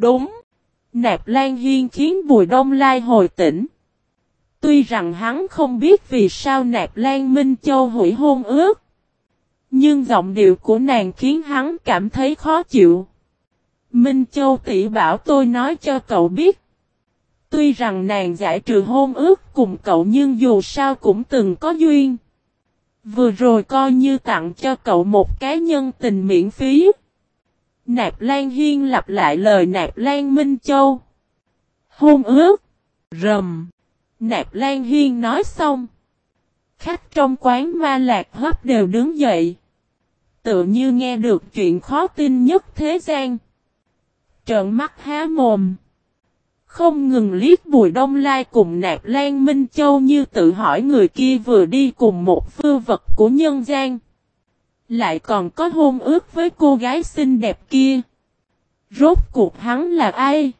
Đúng. Nạp Lan Hiên khiến Bùi Đông Lai hồi tỉnh. Tuy rằng hắn không biết vì sao Nạp Lan Minh Châu hủy hôn ước. Nhưng giọng điệu của nàng khiến hắn cảm thấy khó chịu. Minh Châu tỷ bảo tôi nói cho cậu biết. Tuy rằng nàng giải trừ hôn ước cùng cậu nhưng dù sao cũng từng có duyên. Vừa rồi coi như tặng cho cậu một cái nhân tình miễn phí. Nạp Lan Hiên lặp lại lời Nạp Lan Minh Châu. Hôn ước. Rầm. Nạp Lan Hiên nói xong. Khách trong quán ma lạc hấp đều đứng dậy. Tự như nghe được chuyện khó tin nhất thế gian. Trợn mắt há mồm. Không ngừng liếc Bùi Đông Lai cùng Nạp Lan Minh Châu như tự hỏi người kia vừa đi cùng một phương vật của nhân gian. Lại còn có hôn ước với cô gái xinh đẹp kia. Rốt cuộc hắn là ai?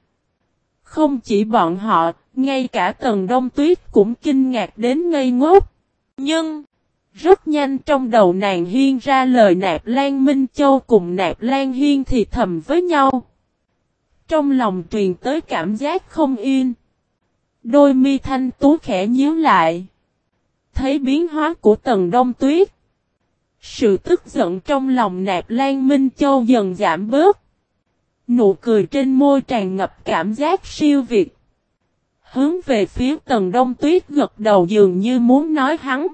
Không chỉ bọn họ, ngay cả tầng đông tuyết cũng kinh ngạc đến ngây ngốc. Nhưng, rất nhanh trong đầu nàng hiên ra lời nạp Lan Minh Châu cùng nạp Lan Hiên thì thầm với nhau. Trong lòng truyền tới cảm giác không yên. Đôi mi thanh tú khẽ nhíu lại. Thấy biến hóa của tầng đông tuyết. Sự tức giận trong lòng nạp Lan Minh Châu dần giảm bớt. Nụ cười trên môi tràn ngập cảm giác siêu việt. Hướng về phía tầng đông tuyết gật đầu dường như muốn nói hắn.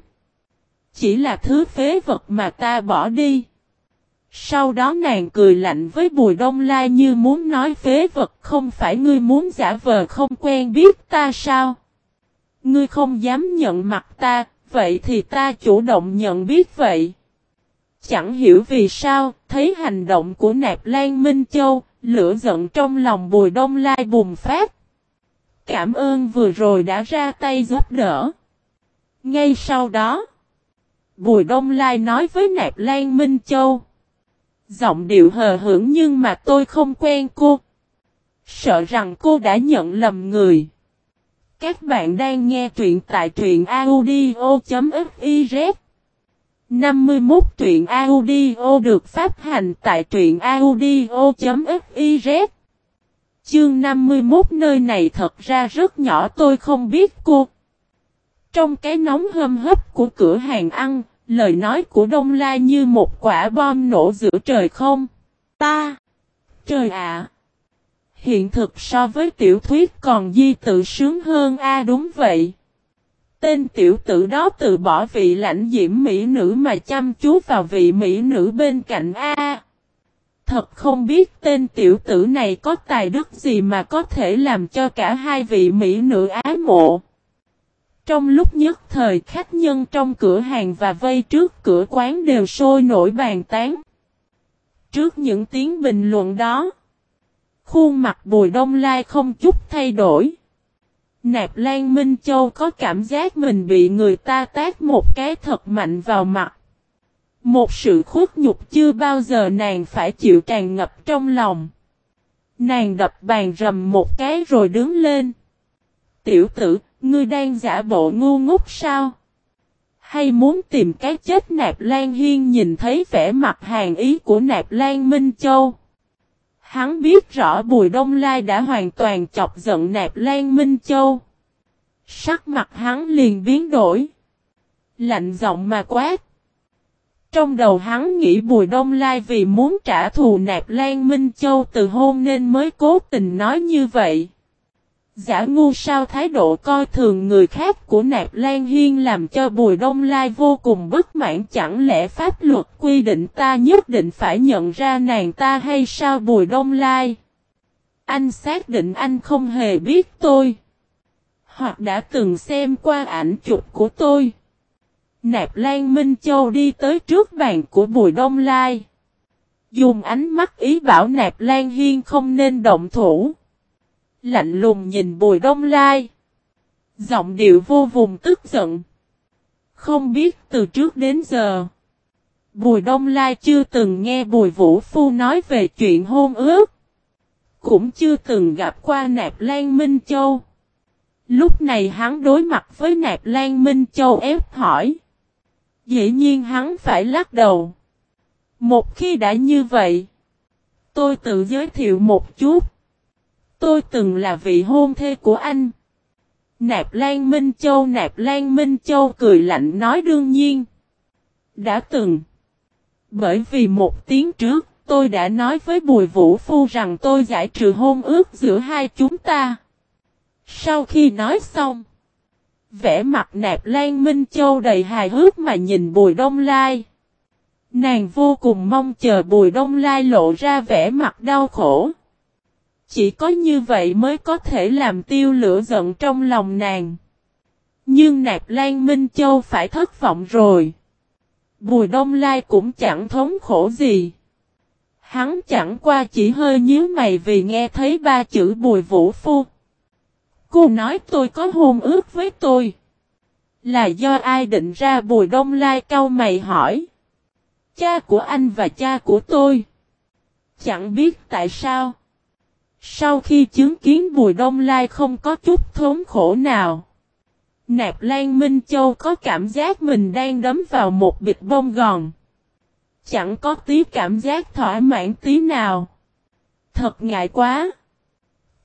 Chỉ là thứ phế vật mà ta bỏ đi. Sau đó nàng cười lạnh với Bùi Đông Lai như muốn nói phế vật không phải ngươi muốn giả vờ không quen biết ta sao? Ngươi không dám nhận mặt ta, vậy thì ta chủ động nhận biết vậy. Chẳng hiểu vì sao, thấy hành động của Nạp Lan Minh Châu, lửa giận trong lòng Bùi Đông Lai bùng phát. Cảm ơn vừa rồi đã ra tay giúp đỡ. Ngay sau đó, Bùi Đông Lai nói với Nạp Lan Minh Châu. Giọng điệu hờ hững nhưng mà tôi không quen cô. Sợ rằng cô đã nhận lầm người. Các bạn đang nghe truyện tại truyện audio.fif 51 truyện audio được phát hành tại truyện audio.fiz Chương 51 nơi này thật ra rất nhỏ tôi không biết cô. Trong cái nóng hâm hấp của cửa hàng ăn, lời nói của Đông La như một quả bom nổ giữa trời không. Ta! Trời ạ! Hiện thực so với tiểu thuyết còn di tự sướng hơn a đúng vậy. Tên tiểu tử đó từ bỏ vị lãnh diễm mỹ nữ mà chăm chú vào vị mỹ nữ bên cạnh A. Thật không biết tên tiểu tử này có tài đức gì mà có thể làm cho cả hai vị mỹ nữ ái mộ. Trong lúc nhất thời khách nhân trong cửa hàng và vây trước cửa quán đều sôi nổi bàn tán. Trước những tiếng bình luận đó, khuôn mặt Bùi Đông Lai không chút thay đổi. Nạp Lan Minh Châu có cảm giác mình bị người ta tác một cái thật mạnh vào mặt. Một sự khuất nhục chưa bao giờ nàng phải chịu tràn ngập trong lòng. Nàng đập bàn rầm một cái rồi đứng lên. Tiểu tử, ngươi đang giả bộ ngu ngốc sao? Hay muốn tìm cái chết Nạp Lan Hiên nhìn thấy vẻ mặt hàng ý của Nạp Lan Minh Châu. Hắn biết rõ Bùi Đông Lai đã hoàn toàn chọc giận Nạp Lan Minh Châu. Sắc mặt hắn liền biến đổi. Lạnh giọng mà quát. Trong đầu hắn nghĩ Bùi Đông Lai vì muốn trả thù Nạp Lan Minh Châu từ hôn nên mới cố tình nói như vậy. Giả ngu sao thái độ coi thường người khác của Nạp Lan Hiên làm cho Bùi Đông Lai vô cùng bất mãn chẳng lẽ pháp luật quy định ta nhất định phải nhận ra nàng ta hay sao Bùi Đông Lai? Anh xác định anh không hề biết tôi. Hoặc đã từng xem qua ảnh chụp của tôi. Nạp Lan Minh Châu đi tới trước bàn của Bùi Đông Lai. Dùng ánh mắt ý bảo Nạp Lan Hiên không nên động thủ. Lạnh lùng nhìn Bùi Đông Lai. Giọng điệu vô vùng tức giận. Không biết từ trước đến giờ. Bùi Đông Lai chưa từng nghe Bùi Vũ Phu nói về chuyện hôn ước. Cũng chưa từng gặp qua Nạp Lan Minh Châu. Lúc này hắn đối mặt với Nạp Lan Minh Châu ép hỏi. Dĩ nhiên hắn phải lắc đầu. Một khi đã như vậy, tôi tự giới thiệu một chút. Tôi từng là vị hôn thê của anh. Nạp Lan Minh Châu Nạp Lan Minh Châu cười lạnh nói đương nhiên. Đã từng. Bởi vì một tiếng trước, tôi đã nói với Bùi Vũ Phu rằng tôi giải trừ hôn ước giữa hai chúng ta. Sau khi nói xong, vẻ mặt Nạp Lan Minh Châu đầy hài hước mà nhìn Bùi Đông Lai. Nàng vô cùng mong chờ Bùi Đông Lai lộ ra vẻ mặt đau khổ. Chỉ có như vậy mới có thể làm tiêu lửa giận trong lòng nàng. Nhưng Nạp Lan Minh Châu phải thất vọng rồi. Bùi Đông Lai cũng chẳng thống khổ gì. Hắn chẳng qua chỉ hơi nhíu mày vì nghe thấy ba chữ Bùi Vũ Phu. Cô nói tôi có hôn ước với tôi. Là do ai định ra Bùi Đông Lai cau mày hỏi. Cha của anh và cha của tôi. Chẳng biết tại sao. Sau khi chứng kiến Bùi Đông Lai không có chút thốn khổ nào. Nạp Lan Minh Châu có cảm giác mình đang đấm vào một bịch bông gòn. Chẳng có tí cảm giác thỏa mãn tí nào. Thật ngại quá.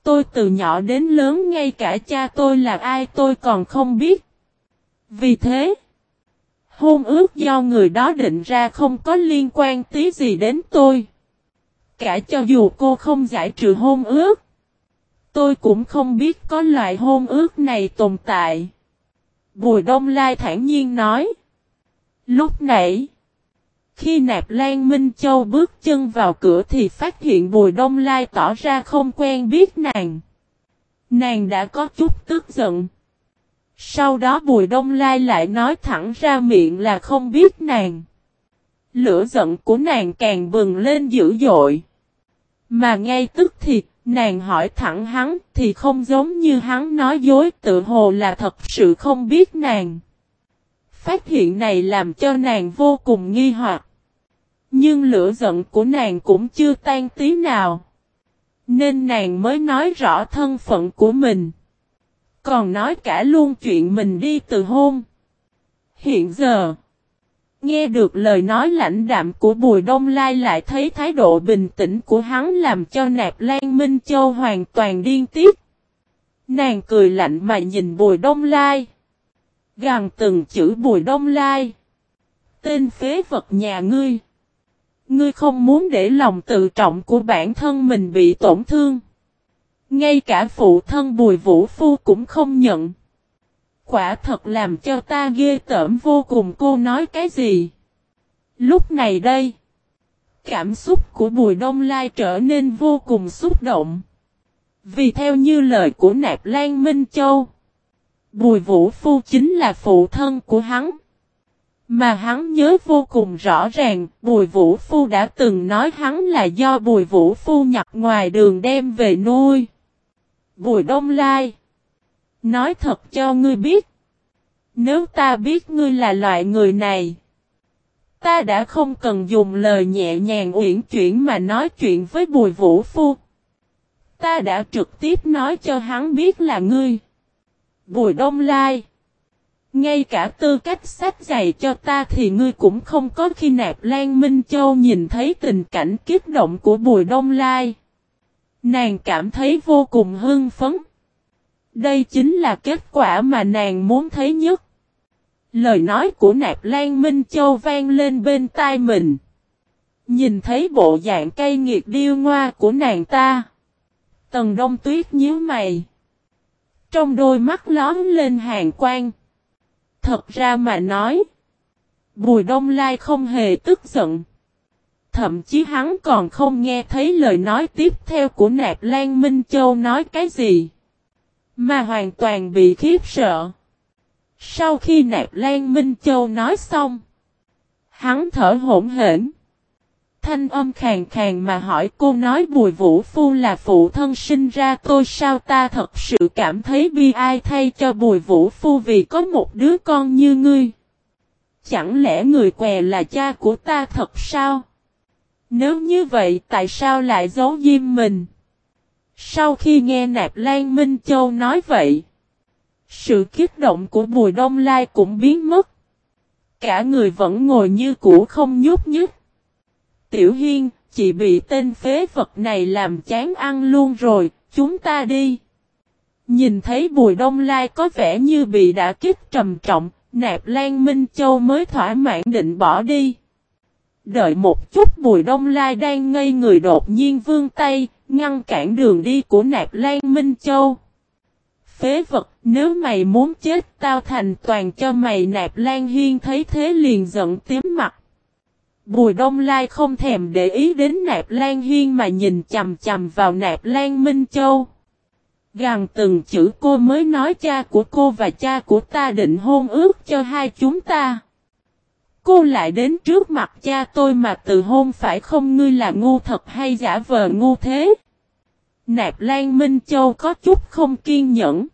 Tôi từ nhỏ đến lớn ngay cả cha tôi là ai tôi còn không biết. Vì thế, hôn ước do người đó định ra không có liên quan tí gì đến tôi. Cả cho dù cô không giải trừ hôn ước, tôi cũng không biết có loại hôn ước này tồn tại. Bùi Đông Lai thản nhiên nói. Lúc nãy, khi Nạp Lan Minh Châu bước chân vào cửa thì phát hiện Bùi Đông Lai tỏ ra không quen biết nàng. Nàng đã có chút tức giận. Sau đó Bùi Đông Lai lại nói thẳng ra miệng là không biết nàng. Lửa giận của nàng càng bừng lên dữ dội. Mà ngay tức thì, nàng hỏi thẳng hắn thì không giống như hắn nói dối tự hồ là thật sự không biết nàng. Phát hiện này làm cho nàng vô cùng nghi hoặc. Nhưng lửa giận của nàng cũng chưa tan tí nào. Nên nàng mới nói rõ thân phận của mình. Còn nói cả luôn chuyện mình đi từ hôn. Hiện giờ, nghe được lời nói lãnh đạm của Bùi Đông Lai lại thấy thái độ bình tĩnh của hắn làm cho Nạp Lan Minh Châu hoàn toàn điên tiết. Nàng cười lạnh mà nhìn Bùi Đông Lai. Gằn từng chữ Bùi Đông Lai. Tên phế vật nhà ngươi. Ngươi không muốn để lòng tự trọng của bản thân mình bị tổn thương. Ngay cả phụ thân Bùi Vũ Phu cũng không nhận. Quả thật làm cho ta ghê tởm vô cùng cô nói cái gì. Lúc này đây. Cảm xúc của Bùi Đông Lai trở nên vô cùng xúc động. Vì theo như lời của Nạp Lan Minh Châu. Bùi Vũ Phu chính là phụ thân của hắn. Mà hắn nhớ vô cùng rõ ràng, Bùi Vũ Phu đã từng nói hắn là do Bùi Vũ Phu nhặt ngoài đường đem về nuôi. Bùi Đông Lai Nói thật cho ngươi biết. Nếu ta biết ngươi là loại người này. Ta đã không cần dùng lời nhẹ nhàng uyển chuyển mà nói chuyện với Bùi Vũ Phu. Ta đã trực tiếp nói cho hắn biết là ngươi. Bùi Đông Lai, ngay cả tư cách sách dạy cho ta thì ngươi cũng không có khi nạp Lan Minh Châu nhìn thấy tình cảnh kiếp động của Bùi Đông Lai. Nàng cảm thấy vô cùng hưng phấn. Đây chính là kết quả mà nàng muốn thấy nhất. Lời nói của nạp Lan Minh Châu vang lên bên tai mình. Nhìn thấy bộ dạng cây nghiệt điêu ngoa của nàng ta. Tần đông tuyết nhíu mày. Trong đôi mắt lóm lên hàng quang. Thật ra mà nói, Bùi Đông Lai không hề tức giận. Thậm chí hắn còn không nghe thấy lời nói tiếp theo của Nạp Lan Minh Châu nói cái gì. Mà hoàn toàn bị khiếp sợ. Sau khi Nạp Lan Minh Châu nói xong, hắn thở hổn hển. Thanh âm khàn khàn mà hỏi cô nói Bùi Vũ Phu là phụ thân sinh ra tôi sao ta thật sự cảm thấy bi ai thay cho Bùi Vũ Phu vì có một đứa con như ngươi. Chẳng lẽ người què là cha của ta thật sao? Nếu như vậy tại sao lại giấu diêm mình? Sau khi nghe Nạp Lan Minh Châu nói vậy, sự kích động của Bùi Đông Lai cũng biến mất. Cả người vẫn ngồi như cũ không nhúc nhích. Tiểu Hiên, chị bị tên phế vật này làm chán ăn luôn rồi, chúng ta đi. Nhìn thấy Bùi Đông Lai có vẻ như bị đã kích trầm trọng, Nạp Lan Minh Châu mới thỏa mãn định bỏ đi. Đợi một chút Bùi Đông Lai đang ngây người đột nhiên vương tay, ngăn cản đường đi của Nạp Lan Minh Châu. Phế vật, nếu mày muốn chết tao thành toàn cho mày Nạp Lan Hiên thấy thế liền giận tím mặt. Bùi Đông Lai không thèm để ý đến Nạp Lan Hiên mà nhìn chầm chầm vào Nạp Lan Minh Châu. Gàng từng chữ cô mới nói cha của cô và cha của ta định hôn ước cho hai chúng ta. Cô lại đến trước mặt cha tôi mà từ hôn phải không ngươi là ngu thật hay giả vờ ngu thế? Nạp Lan Minh Châu có chút không kiên nhẫn.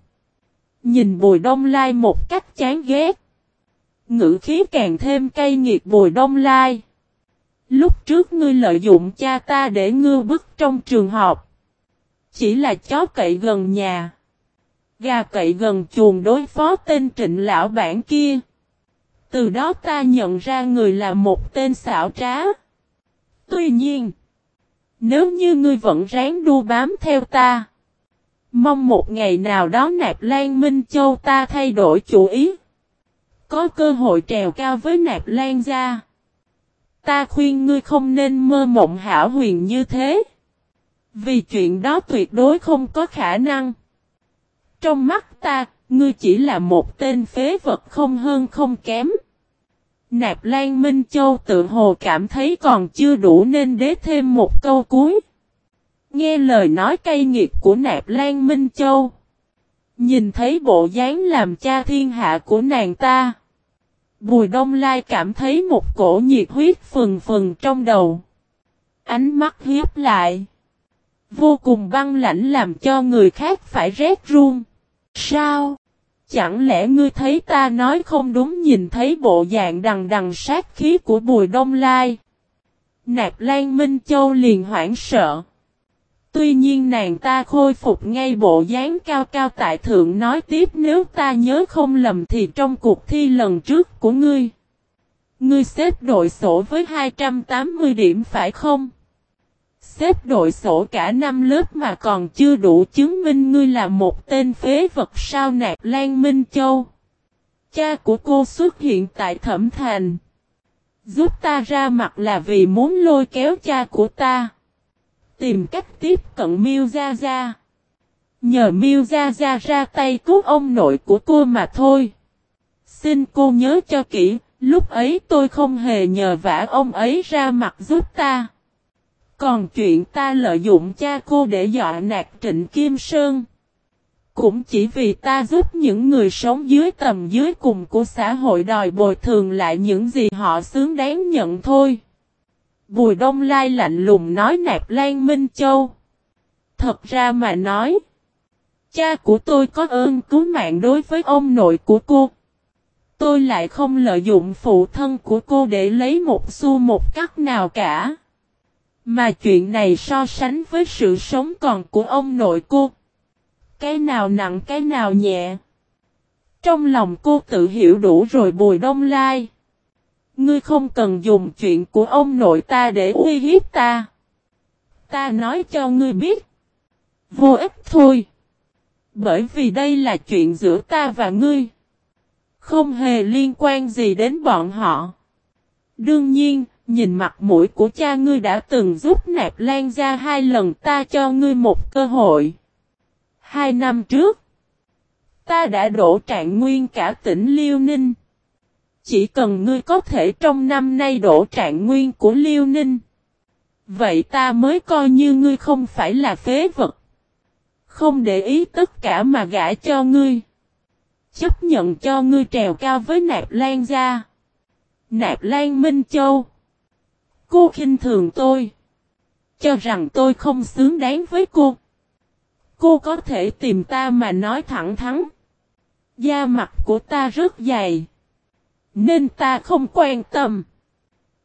Nhìn Bùi Đông Lai một cách chán ghét. Ngữ khí càng thêm cay nghiệt Bùi Đông Lai. Lúc trước ngươi lợi dụng cha ta để ngư bức trong trường học. Chỉ là chó cậy gần nhà. Gà cậy gần chuồng đối phó tên trịnh lão bản kia. Từ đó ta nhận ra người là một tên xảo trá. Tuy nhiên, nếu như ngươi vẫn ráng đu bám theo ta, mong một ngày nào đó nạp Lan Minh Châu ta thay đổi chủ ý. Có cơ hội trèo cao với nạp Lan gia. Ta khuyên ngươi không nên mơ mộng hảo huyền như thế. Vì chuyện đó tuyệt đối không có khả năng. Trong mắt ta, ngươi chỉ là một tên phế vật không hơn không kém. Nạp Lan Minh Châu tự hồ cảm thấy còn chưa đủ nên đế thêm một câu cuối. Nghe lời nói cay nghiệt của Nạp Lan Minh Châu. Nhìn thấy bộ dáng làm cha thiên hạ của nàng ta. Bùi Đông Lai cảm thấy một cổ nhiệt huyết phừng phừng trong đầu. Ánh mắt hiếp lại. Vô cùng băng lãnh làm cho người khác phải rét run. Sao? Chẳng lẽ ngươi thấy ta nói không đúng nhìn thấy bộ dạng đằng đằng sát khí của Bùi Đông Lai? Nạp Lan Minh Châu liền hoảng sợ. Tuy nhiên nàng ta khôi phục ngay bộ dáng cao cao tại thượng nói tiếp nếu ta nhớ không lầm thì trong cuộc thi lần trước của ngươi. Ngươi xếp đội sổ với 280 điểm phải không? Xếp đội sổ cả năm lớp mà còn chưa đủ chứng minh ngươi là một tên phế vật sao nạt Lan Minh Châu. Cha của cô xuất hiện tại thẩm thành. Giúp ta ra mặt là vì muốn lôi kéo cha của ta. Tìm cách tiếp cận Miêu Gia Gia. Nhờ Miêu Gia Gia ra tay cứu ông nội của cô mà thôi. Xin cô nhớ cho kỹ, lúc ấy tôi không hề nhờ vả ông ấy ra mặt giúp ta. Còn chuyện ta lợi dụng cha cô để dọa nạt Trịnh Kim Sơn. Cũng chỉ vì ta giúp những người sống dưới tầm dưới cùng của xã hội đòi bồi thường lại những gì họ xứng đáng nhận thôi. Bùi Đông Lai lạnh lùng nói nạp Lan Minh Châu. Thật ra mà nói. Cha của tôi có ơn cứu mạng đối với ông nội của cô. Tôi lại không lợi dụng phụ thân của cô để lấy một xu một cắt nào cả. Mà chuyện này so sánh với sự sống còn của ông nội cô. Cái nào nặng cái nào nhẹ. Trong lòng cô tự hiểu đủ rồi bùi đông lai. Ngươi không cần dùng chuyện của ông nội ta để uy hiếp ta. Ta nói cho ngươi biết. Vô ích thôi. Bởi vì đây là chuyện giữa ta và ngươi. Không hề liên quan gì đến bọn họ. Đương nhiên, nhìn mặt mũi của cha ngươi đã từng giúp nạp lan ra hai lần ta cho ngươi một cơ hội. Hai năm trước, ta đã đổ trạng nguyên cả tỉnh Liêu Ninh. Chỉ cần ngươi có thể trong năm nay đổ trạng nguyên của Liêu Ninh. Vậy ta mới coi như ngươi không phải là phế vật. Không để ý tất cả mà gã cho ngươi. Chấp nhận cho ngươi trèo cao với nạp lan gia. Nạp lan Minh Châu. Cô khinh thường tôi. Cho rằng tôi không xứng đáng với cô. Cô có thể tìm ta mà nói thẳng thắn. Da mặt của ta rất dày. Nên ta không quan tâm.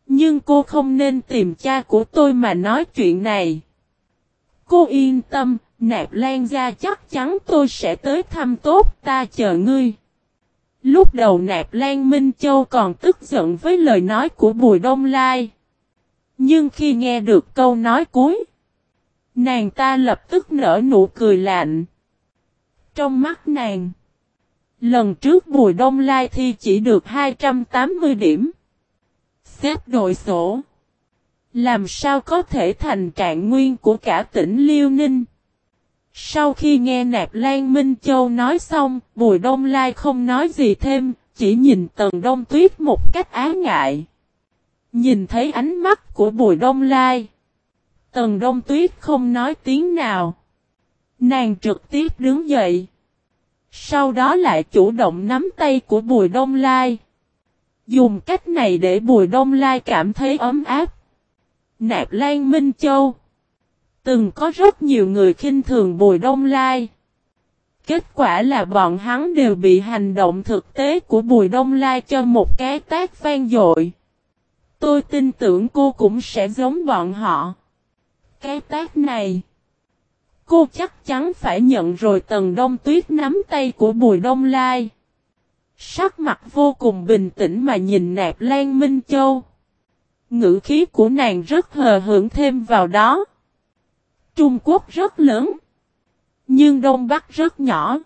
Nhưng cô không nên tìm cha của tôi mà nói chuyện này. Cô yên tâm, nạp lan ra chắc chắn tôi sẽ tới thăm tốt ta chờ ngươi. Lúc đầu nạp lan Minh Châu còn tức giận với lời nói của Bùi Đông Lai. Nhưng khi nghe được câu nói cuối, Nàng ta lập tức nở nụ cười lạnh. Trong mắt nàng. Lần trước Bùi Đông Lai thi chỉ được 280 điểm. Xếp đội sổ. Làm sao có thể thành trạng nguyên của cả tỉnh Liêu Ninh? Sau khi nghe Nạp Lan Minh Châu nói xong, Bùi Đông Lai không nói gì thêm, chỉ nhìn Tần Đông Tuyết một cách ái ngại. Nhìn thấy ánh mắt của Bùi Đông Lai. Tần Đông Tuyết không nói tiếng nào. Nàng trực tiếp đứng dậy. Sau đó lại chủ động nắm tay của Bùi Đông Lai. Dùng cách này để Bùi Đông Lai cảm thấy ấm áp. Nạp Lan Minh Châu. Từng có rất nhiều người khinh thường Bùi Đông Lai. Kết quả là bọn hắn đều bị hành động thực tế của Bùi Đông Lai cho một cái tác vang dội. Tôi tin tưởng cô cũng sẽ giống bọn họ. Cái tác này. Cô chắc chắn phải nhận rồi tầng đông tuyết nắm tay của Bùi Đông Lai. Sắc mặt vô cùng bình tĩnh mà nhìn nạp Lan Minh Châu. Ngữ khí của nàng rất hờ hưởng thêm vào đó. Trung Quốc rất lớn. Nhưng Đông Bắc rất nhỏ.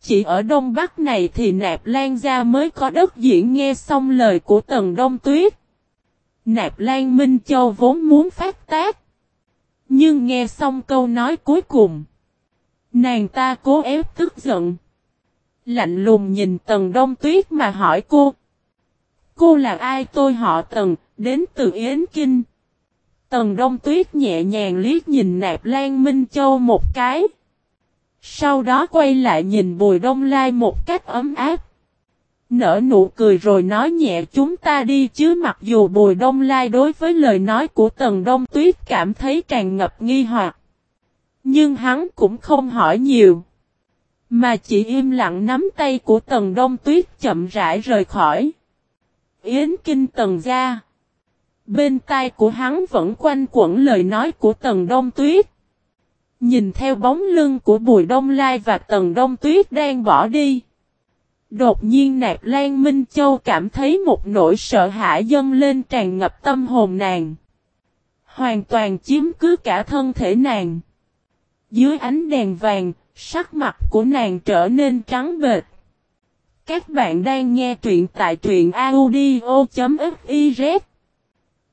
Chỉ ở Đông Bắc này thì Nạp Lan gia mới có đất diễn nghe xong lời của Tần Đông Tuyết. Nạp Lan Minh Châu vốn muốn phát tác. Nhưng nghe xong câu nói cuối cùng. Nàng ta cố ép tức giận. Lạnh lùng nhìn Tần Đông Tuyết mà hỏi cô. Cô là ai tôi họ Tần, đến từ Yến Kinh. Tần Đông Tuyết nhẹ nhàng liếc nhìn Nạp Lan Minh Châu một cái. Sau đó quay lại nhìn Bùi Đông Lai một cách ấm áp. Nở nụ cười rồi nói nhẹ chúng ta đi chứ mặc dù Bùi Đông Lai đối với lời nói của Tần Đông Tuyết cảm thấy tràn ngập nghi hoặc. Nhưng hắn cũng không hỏi nhiều. Mà chỉ im lặng nắm tay của Tần Đông Tuyết chậm rãi rời khỏi. Yến Kinh Tần ra. Bên tai của hắn vẫn quanh quẩn lời nói của Tần Đông Tuyết. Nhìn theo bóng lưng của Bùi Đông Lai và Tần Đông Tuyết đang bỏ đi. Đột nhiên Nạp Lan Minh Châu cảm thấy một nỗi sợ hãi dâng lên tràn ngập tâm hồn nàng. Hoàn toàn chiếm cứ cả thân thể nàng. Dưới ánh đèn vàng, sắc mặt của nàng trở nên trắng bệch. Các bạn đang nghe truyện tại truyện audio.fiz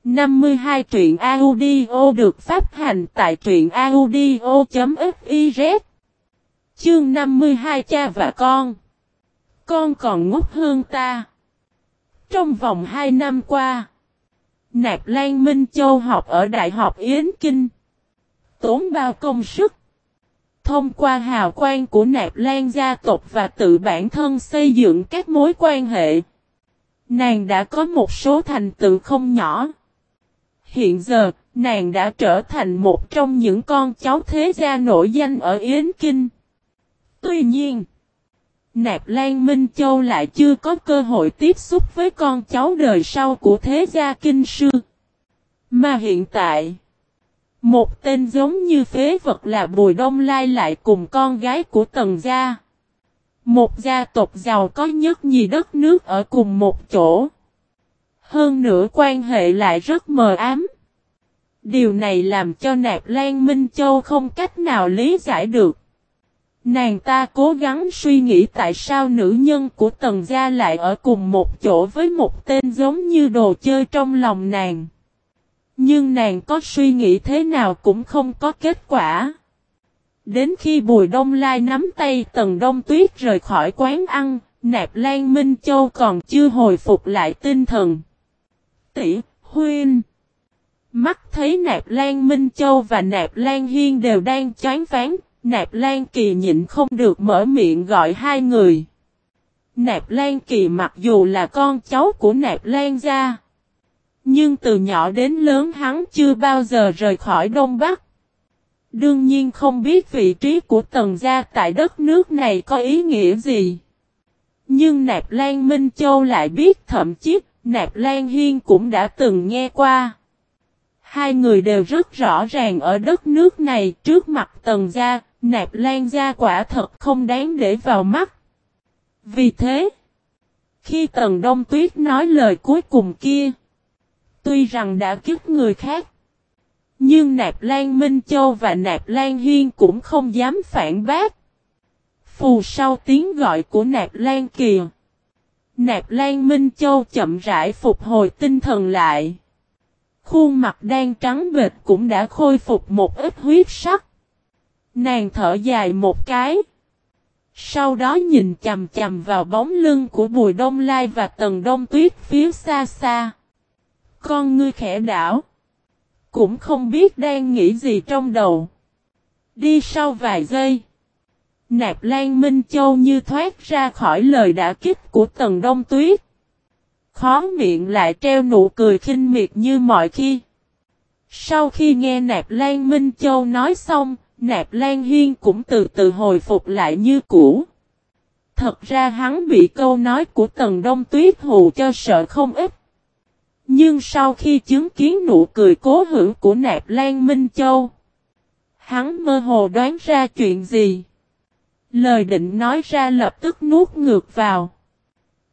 52 truyện audio được phát hành tại truyện audio.fiz Chương 52 cha và con con còn ngốc hơn ta. Trong vòng 2 năm qua Nạp Lan Minh Châu học ở Đại học Yến Kinh Tốn bao công sức. Thông qua hào quang của Nạp Lan gia tộc và tự bản thân xây dựng các mối quan hệ Nàng đã có một số thành tựu không nhỏ. Hiện giờ, nàng đã trở thành một trong những con cháu thế gia nổi danh ở Yến Kinh. Tuy nhiên, Nạp Lan Minh Châu lại chưa có cơ hội tiếp xúc với con cháu đời sau của thế gia kinh sư. Mà hiện tại, một tên giống như phế vật là Bùi Đông Lai lại cùng con gái của Tần Gia. Một gia tộc giàu có nhất nhì đất nước ở cùng một chỗ. Hơn nữa quan hệ lại rất mờ ám. Điều này làm cho Nạp Lan Minh Châu không cách nào lý giải được. Nàng ta cố gắng suy nghĩ tại sao nữ nhân của Tần Gia lại ở cùng một chỗ với một tên giống như đồ chơi trong lòng nàng. Nhưng nàng có suy nghĩ thế nào cũng không có kết quả. Đến khi Bùi Đông Lai nắm tay Tần Đông Tuyết rời khỏi quán ăn, Nạp Lan Minh Châu còn chưa hồi phục lại tinh thần tỷ, huynh. Mắt thấy Nạp Lan Minh Châu và Nạp Lan Hiên đều đang chán phán, Nạp Lan Kỳ nhịn không được mở miệng gọi hai người. Nạp Lan Kỳ mặc dù là con cháu của Nạp Lan gia, nhưng từ nhỏ đến lớn hắn chưa bao giờ rời khỏi Đông Bắc. Đương nhiên không biết vị trí của Tần gia tại đất nước này có ý nghĩa gì. Nhưng Nạp Lan Minh Châu lại biết thậm chí Nạp Lan Hiên cũng đã từng nghe qua. Hai người đều rất rõ ràng ở đất nước này trước mặt tần gia, Nạp Lan gia quả thật không đáng để vào mắt. Vì thế, khi tần đông tuyết nói lời cuối cùng kia, tuy rằng đã kiếp người khác, Nhưng Nạp Lan Minh Châu và Nạp Lan Hiên cũng không dám phản bác. Phù sau tiếng gọi của Nạp Lan Kìa. Nạp Lan Minh Châu chậm rãi phục hồi tinh thần lại. Khuôn mặt đang trắng bệt cũng đã khôi phục một ít huyết sắc. Nàng thở dài một cái. Sau đó nhìn chầm chầm vào bóng lưng của Bùi Đông Lai và Tần Đông Tuyết phía xa xa. Con ngươi khẽ đảo. Cũng không biết đang nghĩ gì trong đầu. Đi sau vài giây. Nạp Lan Minh Châu như thoát ra khỏi lời đã kích của Tần Đông Tuyết. Khó miệng lại treo nụ cười khinh miệt như mọi khi. Sau khi nghe Nạp Lan Minh Châu nói xong, Nạp Lan Hiên cũng từ từ hồi phục lại như cũ. Thật ra hắn bị câu nói của Tần Đông Tuyết hù cho sợ không ít. Nhưng sau khi chứng kiến nụ cười cố hữu của Nạp Lan Minh Châu, hắn mơ hồ đoán ra chuyện gì. Lời định nói ra lập tức nuốt ngược vào.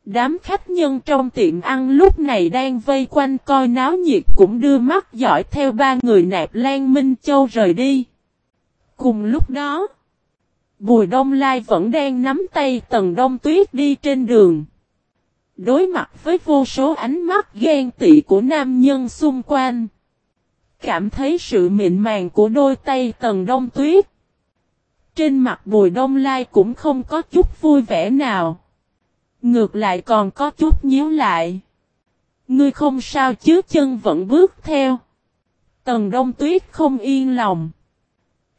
Đám khách nhân trong tiệm ăn lúc này đang vây quanh coi náo nhiệt cũng đưa mắt dõi theo ba người nạp Lan Minh Châu rời đi. Cùng lúc đó, Bùi Đông Lai vẫn đang nắm tay Tần Đông Tuyết đi trên đường. Đối mặt với vô số ánh mắt ghen tị của nam nhân xung quanh. Cảm thấy sự mịn màng của đôi tay Tần Đông Tuyết. Trên mặt Bùi Đông Lai cũng không có chút vui vẻ nào. Ngược lại còn có chút nhíu lại. Ngươi không sao chứ chân vẫn bước theo. Tần Đông Tuyết không yên lòng.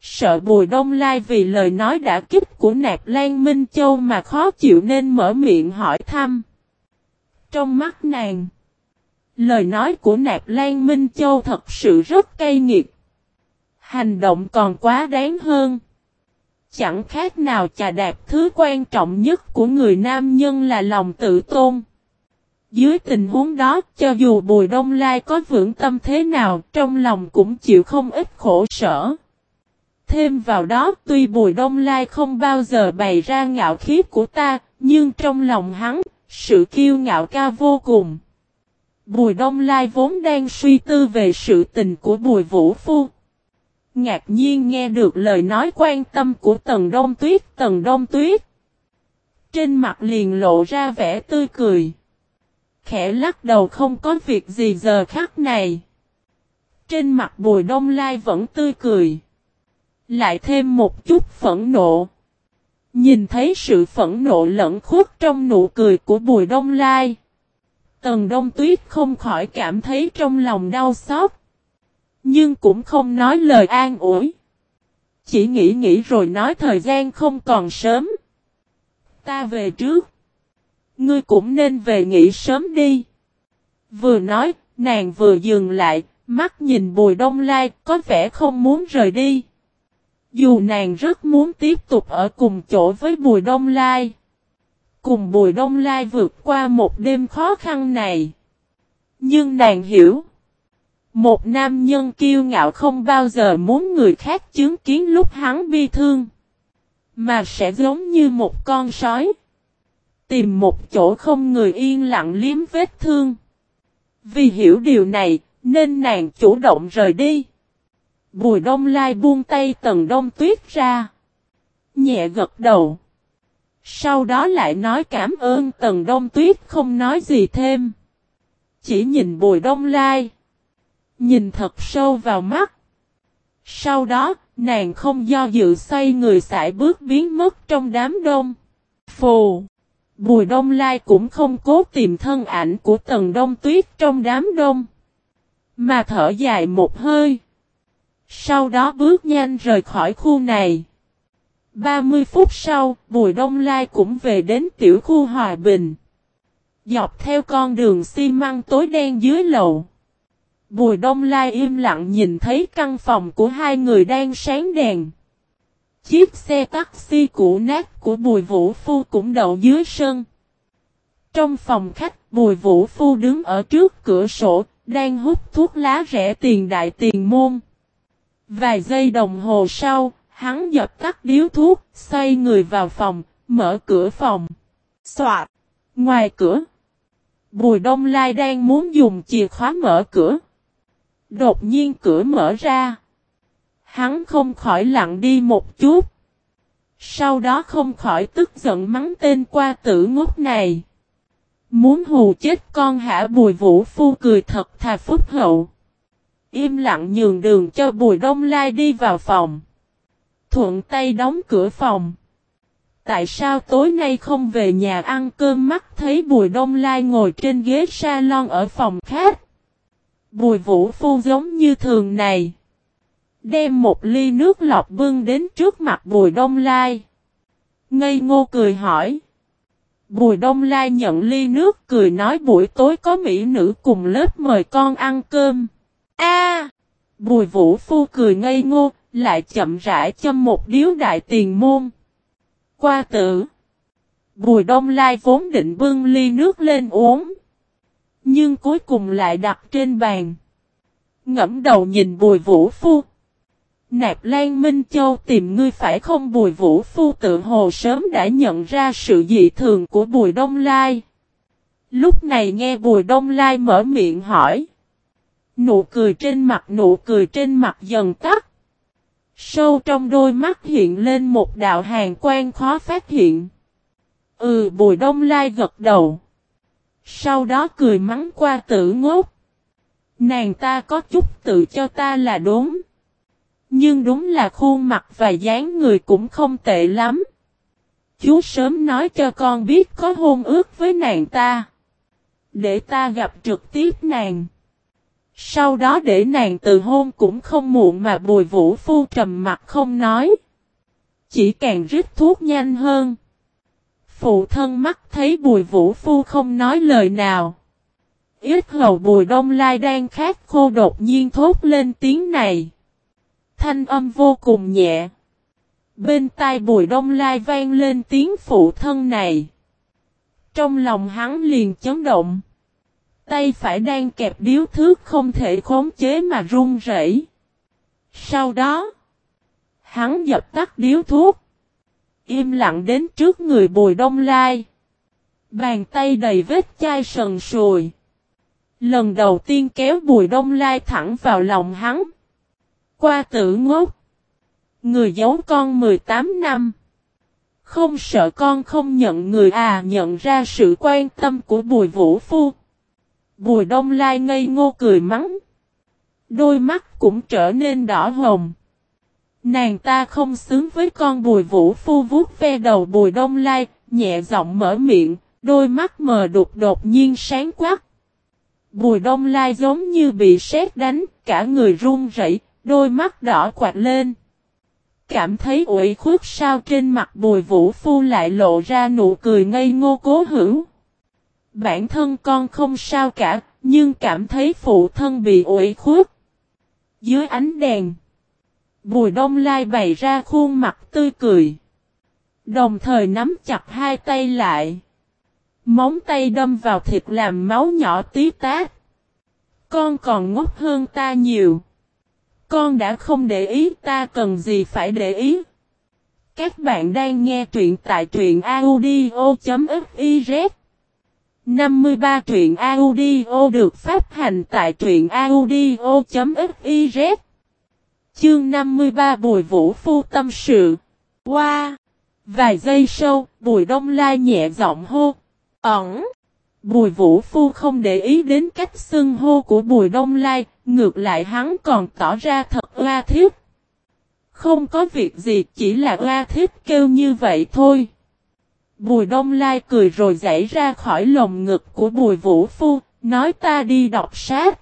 Sợ Bùi Đông Lai vì lời nói đã kích của Nạp Lan Minh Châu mà khó chịu nên mở miệng hỏi thăm. Trong mắt nàng, lời nói của Nạp Lan Minh Châu thật sự rất cay nghiệt. Hành động còn quá đáng hơn. Chẳng khác nào chà đạp thứ quan trọng nhất của người nam nhân là lòng tự tôn. Dưới tình huống đó, cho dù Bùi Đông Lai có vững tâm thế nào, trong lòng cũng chịu không ít khổ sở. Thêm vào đó, tuy Bùi Đông Lai không bao giờ bày ra ngạo khí của ta, nhưng trong lòng hắn, sự kiêu ngạo ca vô cùng. Bùi Đông Lai vốn đang suy tư về sự tình của Bùi Vũ Phu. Ngạc nhiên nghe được lời nói quan tâm của Tần Đông Tuyết, Tần Đông Tuyết. Trên mặt liền lộ ra vẻ tươi cười. Khẽ lắc đầu không có việc gì giờ khắc này. Trên mặt Bùi Đông Lai vẫn tươi cười. Lại thêm một chút phẫn nộ. Nhìn thấy sự phẫn nộ lẫn khuất trong nụ cười của Bùi Đông Lai. Tần Đông Tuyết không khỏi cảm thấy trong lòng đau xót. Nhưng cũng không nói lời an ủi. Chỉ nghĩ nghĩ rồi nói thời gian không còn sớm. Ta về trước. Ngươi cũng nên về nghỉ sớm đi. Vừa nói, nàng vừa dừng lại, mắt nhìn Bùi Đông Lai có vẻ không muốn rời đi. Dù nàng rất muốn tiếp tục ở cùng chỗ với Bùi Đông Lai. Cùng Bùi Đông Lai vượt qua một đêm khó khăn này. Nhưng nàng hiểu. Một nam nhân kiêu ngạo không bao giờ muốn người khác chứng kiến lúc hắn bi thương. Mà sẽ giống như một con sói. Tìm một chỗ không người yên lặng liếm vết thương. Vì hiểu điều này, nên nàng chủ động rời đi. Bùi đông lai buông tay tầng đông tuyết ra. Nhẹ gật đầu. Sau đó lại nói cảm ơn tầng đông tuyết không nói gì thêm. Chỉ nhìn bùi đông lai. Nhìn thật sâu vào mắt. Sau đó, nàng không do dự xoay người sải bước biến mất trong đám đông. Phù! Bùi đông lai cũng không cố tìm thân ảnh của tầng đông tuyết trong đám đông. Mà thở dài một hơi. Sau đó bước nhanh rời khỏi khu này. 30 phút sau, Bùi Đông Lai cũng về đến tiểu khu Hòa Bình. Dọc theo con đường xi măng tối đen dưới lầu. Bùi Đông Lai im lặng nhìn thấy căn phòng của hai người đang sáng đèn. Chiếc xe taxi cũ nát của Bùi Vũ Phu cũng đậu dưới sân. Trong phòng khách, Bùi Vũ Phu đứng ở trước cửa sổ, đang hút thuốc lá rẻ tiền đại tiền môn. Vài giây đồng hồ sau, hắn dập tắt điếu thuốc, xoay người vào phòng, mở cửa phòng. Xoạt! Ngoài cửa, Bùi Đông Lai đang muốn dùng chìa khóa mở cửa. Đột nhiên cửa mở ra. Hắn không khỏi lặng đi một chút. Sau đó không khỏi tức giận mắng tên qua tử ngốc này. Muốn hù chết con hả bùi vũ phu cười thật thà phúc hậu. Im lặng nhường đường cho bùi đông lai đi vào phòng. Thuận tay đóng cửa phòng. Tại sao tối nay không về nhà ăn cơm mắt thấy bùi đông lai ngồi trên ghế salon ở phòng khác. Bùi vũ phu giống như thường này. Đem một ly nước lọc bưng đến trước mặt bùi đông lai. Ngây ngô cười hỏi. Bùi đông lai nhận ly nước cười nói buổi tối có mỹ nữ cùng lớp mời con ăn cơm. A! bùi vũ phu cười ngây ngô, lại chậm rãi châm một điếu đại tiền môn. Qua tử. Bùi đông lai vốn định bưng ly nước lên uống. Nhưng cuối cùng lại đặt trên bàn. Ngẫm đầu nhìn bùi vũ phu. Nạp Lan Minh Châu tìm ngươi phải không Bùi Vũ Phu tự hồ sớm đã nhận ra sự dị thường của Bùi Đông Lai. Lúc này nghe Bùi Đông Lai mở miệng hỏi. Nụ cười trên mặt, nụ cười trên mặt dần tắt. Sâu trong đôi mắt hiện lên một đạo hàng quan khó phát hiện. Ừ Bùi Đông Lai gật đầu. Sau đó cười mắng qua tử ngốc. Nàng ta có chút tự cho ta là đúng. Nhưng đúng là khuôn mặt và dáng người cũng không tệ lắm. Chú sớm nói cho con biết có hôn ước với nàng ta. Để ta gặp trực tiếp nàng. Sau đó để nàng từ hôn cũng không muộn mà bùi vũ phu trầm mặt không nói. Chỉ càng rít thuốc nhanh hơn. Phụ thân mắt thấy bùi vũ phu không nói lời nào. Ít hầu bùi đông lai đang khát khô đột nhiên thốt lên tiếng này. Thanh âm vô cùng nhẹ. Bên tai bùi đông lai vang lên tiếng phụ thân này. Trong lòng hắn liền chấn động. Tay phải đang kẹp điếu thước không thể khống chế mà run rẩy. Sau đó, hắn dập tắt điếu thuốc. Im lặng đến trước người bùi đông lai. Bàn tay đầy vết chai sần sùi. Lần đầu tiên kéo bùi đông lai thẳng vào lòng hắn. Qua tử ngốc. Người giấu con 18 năm. Không sợ con không nhận người à nhận ra sự quan tâm của bùi vũ phu. Bùi đông lai ngây ngô cười mắng. Đôi mắt cũng trở nên đỏ hồng. Nàng ta không xứng với con bùi vũ phu vuốt ve đầu bùi đông lai, nhẹ giọng mở miệng, đôi mắt mờ đục đột nhiên sáng quắc. Bùi đông lai giống như bị sét đánh, cả người run rẩy, đôi mắt đỏ quạt lên. Cảm thấy ủy khuất sao trên mặt bùi vũ phu lại lộ ra nụ cười ngây ngô cố hữu. Bản thân con không sao cả, nhưng cảm thấy phụ thân bị ủi khuất. Dưới ánh đèn, bùi đông lai bày ra khuôn mặt tươi cười. Đồng thời nắm chặt hai tay lại. Móng tay đâm vào thịt làm máu nhỏ tí tát. Con còn ngốc hơn ta nhiều. Con đã không để ý ta cần gì phải để ý. Các bạn đang nghe truyện tại truyện audio.fif 53 truyện audio được phát hành tại truyện audio.fiz Chương 53 Bùi Vũ Phu tâm sự Qua wow. Vài giây sau Bùi Đông Lai nhẹ giọng hô Ẩn Bùi Vũ Phu không để ý đến cách xưng hô của Bùi Đông Lai, ngược lại hắn còn tỏ ra thật oa thiết. Không có việc gì, chỉ là oa thiết kêu như vậy thôi. Bùi Đông Lai cười rồi giải ra khỏi lồng ngực của Bùi Vũ Phu, nói ta đi đọc sát.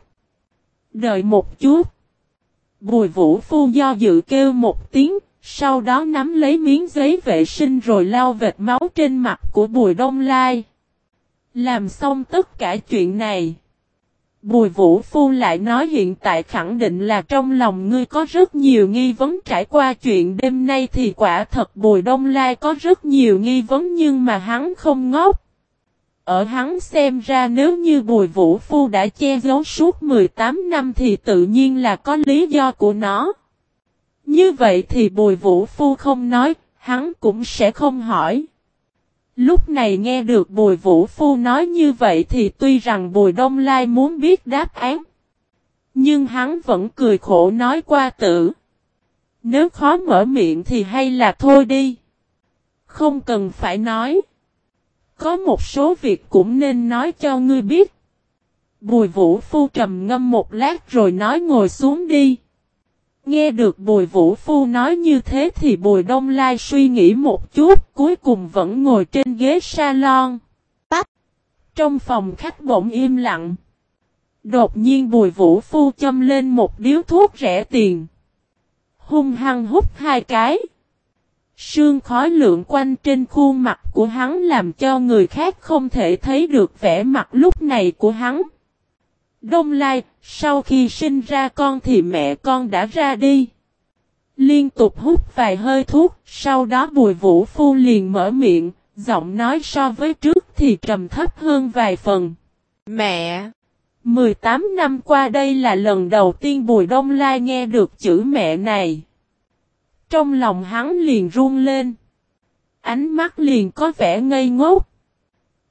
Đợi một chút. Bùi Vũ Phu do dự kêu một tiếng, sau đó nắm lấy miếng giấy vệ sinh rồi lau vệt máu trên mặt của Bùi Đông Lai. Làm xong tất cả chuyện này. Bùi Vũ Phu lại nói hiện tại khẳng định là trong lòng ngươi có rất nhiều nghi vấn trải qua chuyện đêm nay thì quả thật Bùi Đông Lai có rất nhiều nghi vấn nhưng mà hắn không ngốc. Ở hắn xem ra nếu như Bùi Vũ Phu đã che giấu suốt 18 năm thì tự nhiên là có lý do của nó. Như vậy thì Bùi Vũ Phu không nói, hắn cũng sẽ không hỏi. Lúc này nghe được Bùi Vũ Phu nói như vậy thì tuy rằng Bùi Đông Lai muốn biết đáp án. Nhưng hắn vẫn cười khổ nói qua tử. Nếu khó mở miệng thì hay là thôi đi. Không cần phải nói. Có một số việc cũng nên nói cho ngươi biết. Bùi vũ phu trầm ngâm một lát rồi nói ngồi xuống đi. Nghe được bùi vũ phu nói như thế thì bùi đông lai suy nghĩ một chút, cuối cùng vẫn ngồi trên ghế salon. Tách. Trong phòng khách bỗng im lặng. Đột nhiên bùi vũ phu châm lên một điếu thuốc rẻ tiền. Hung hăng hút hai cái. Sương khói lượng quanh trên khuôn mặt của hắn làm cho người khác không thể thấy được vẻ mặt lúc này của hắn. Đông Lai, sau khi sinh ra con thì mẹ con đã ra đi. Liên tục hút vài hơi thuốc, sau đó bùi vũ phu liền mở miệng, giọng nói so với trước thì trầm thấp hơn vài phần. Mẹ! 18 năm qua đây là lần đầu tiên Bùi Đông Lai nghe được chữ mẹ này. Trong lòng hắn liền run lên. Ánh mắt liền có vẻ ngây ngốc.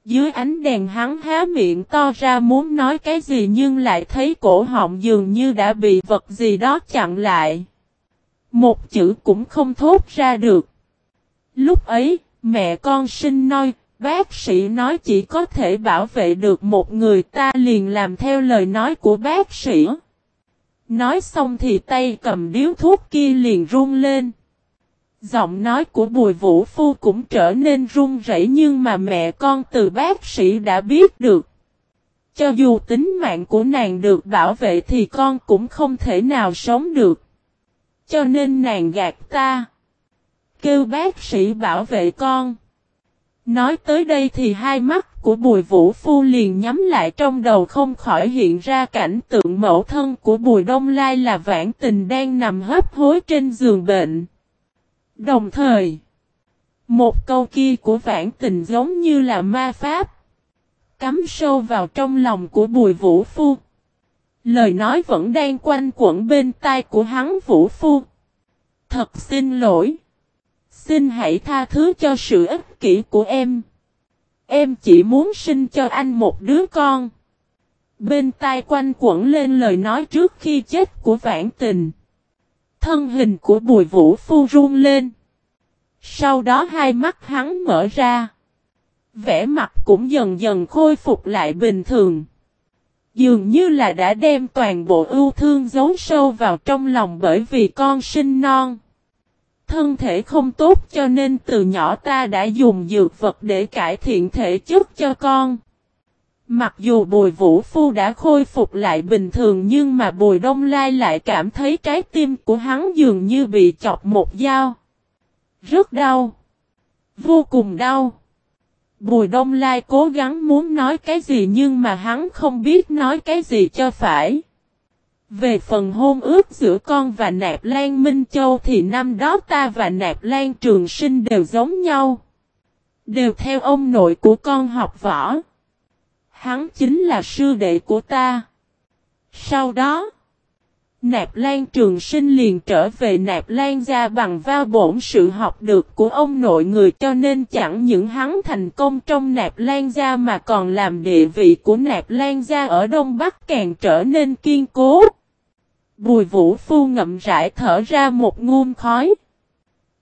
Dưới ánh đèn hắn há miệng to ra muốn nói cái gì nhưng lại thấy cổ họng dường như đã bị vật gì đó chặn lại. Một chữ cũng không thốt ra được. Lúc ấy, mẹ con sinh nói, bác sĩ nói chỉ có thể bảo vệ được một người ta liền làm theo lời nói của bác sĩ. Nói xong thì tay cầm điếu thuốc kia liền run lên. Giọng nói của Bùi Vũ Phu cũng trở nên run rẩy nhưng mà mẹ con từ bác sĩ đã biết được. Cho dù tính mạng của nàng được bảo vệ thì con cũng không thể nào sống được. Cho nên nàng gạt ta. Kêu bác sĩ bảo vệ con. Nói tới đây thì hai mắt của Bùi Vũ Phu liền nhắm lại trong đầu không khỏi hiện ra cảnh tượng mẫu thân của Bùi Đông Lai là vãn tình đang nằm hấp hối trên giường bệnh. Đồng thời, một câu kia của vãn tình giống như là ma pháp. Cắm sâu vào trong lòng của Bùi Vũ Phu. Lời nói vẫn đang quanh quẩn bên tai của hắn Vũ Phu. Thật xin lỗi. Xin hãy tha thứ cho sự ích kỷ của em. Em chỉ muốn sinh cho anh một đứa con. Bên tai quanh quẩn lên lời nói trước khi chết của vãn tình. Thân hình của bùi vũ phu run lên. Sau đó hai mắt hắn mở ra. Vẻ mặt cũng dần dần khôi phục lại bình thường. Dường như là đã đem toàn bộ ưu thương giấu sâu vào trong lòng bởi vì con sinh non. Thân thể không tốt cho nên từ nhỏ ta đã dùng dược vật để cải thiện thể chất cho con. Mặc dù Bùi Vũ Phu đã khôi phục lại bình thường nhưng mà Bùi Đông Lai lại cảm thấy trái tim của hắn dường như bị chọc một dao. Rất đau. Vô cùng đau. Bùi Đông Lai cố gắng muốn nói cái gì nhưng mà hắn không biết nói cái gì cho phải. Về phần hôn ước giữa con và Nạp Lan Minh Châu thì năm đó ta và Nạp Lan Trường Sinh đều giống nhau. Đều theo ông nội của con học võ. Hắn chính là sư đệ của ta. Sau đó, Nạp Lan Trường Sinh liền trở về Nạp Lan gia bằng va bổn sự học được của ông nội người cho nên chẳng những hắn thành công trong Nạp Lan gia mà còn làm địa vị của Nạp Lan gia ở Đông Bắc càng trở nên kiên cố. Bùi Vũ Phu ngậm rãi thở ra một ngụm khói.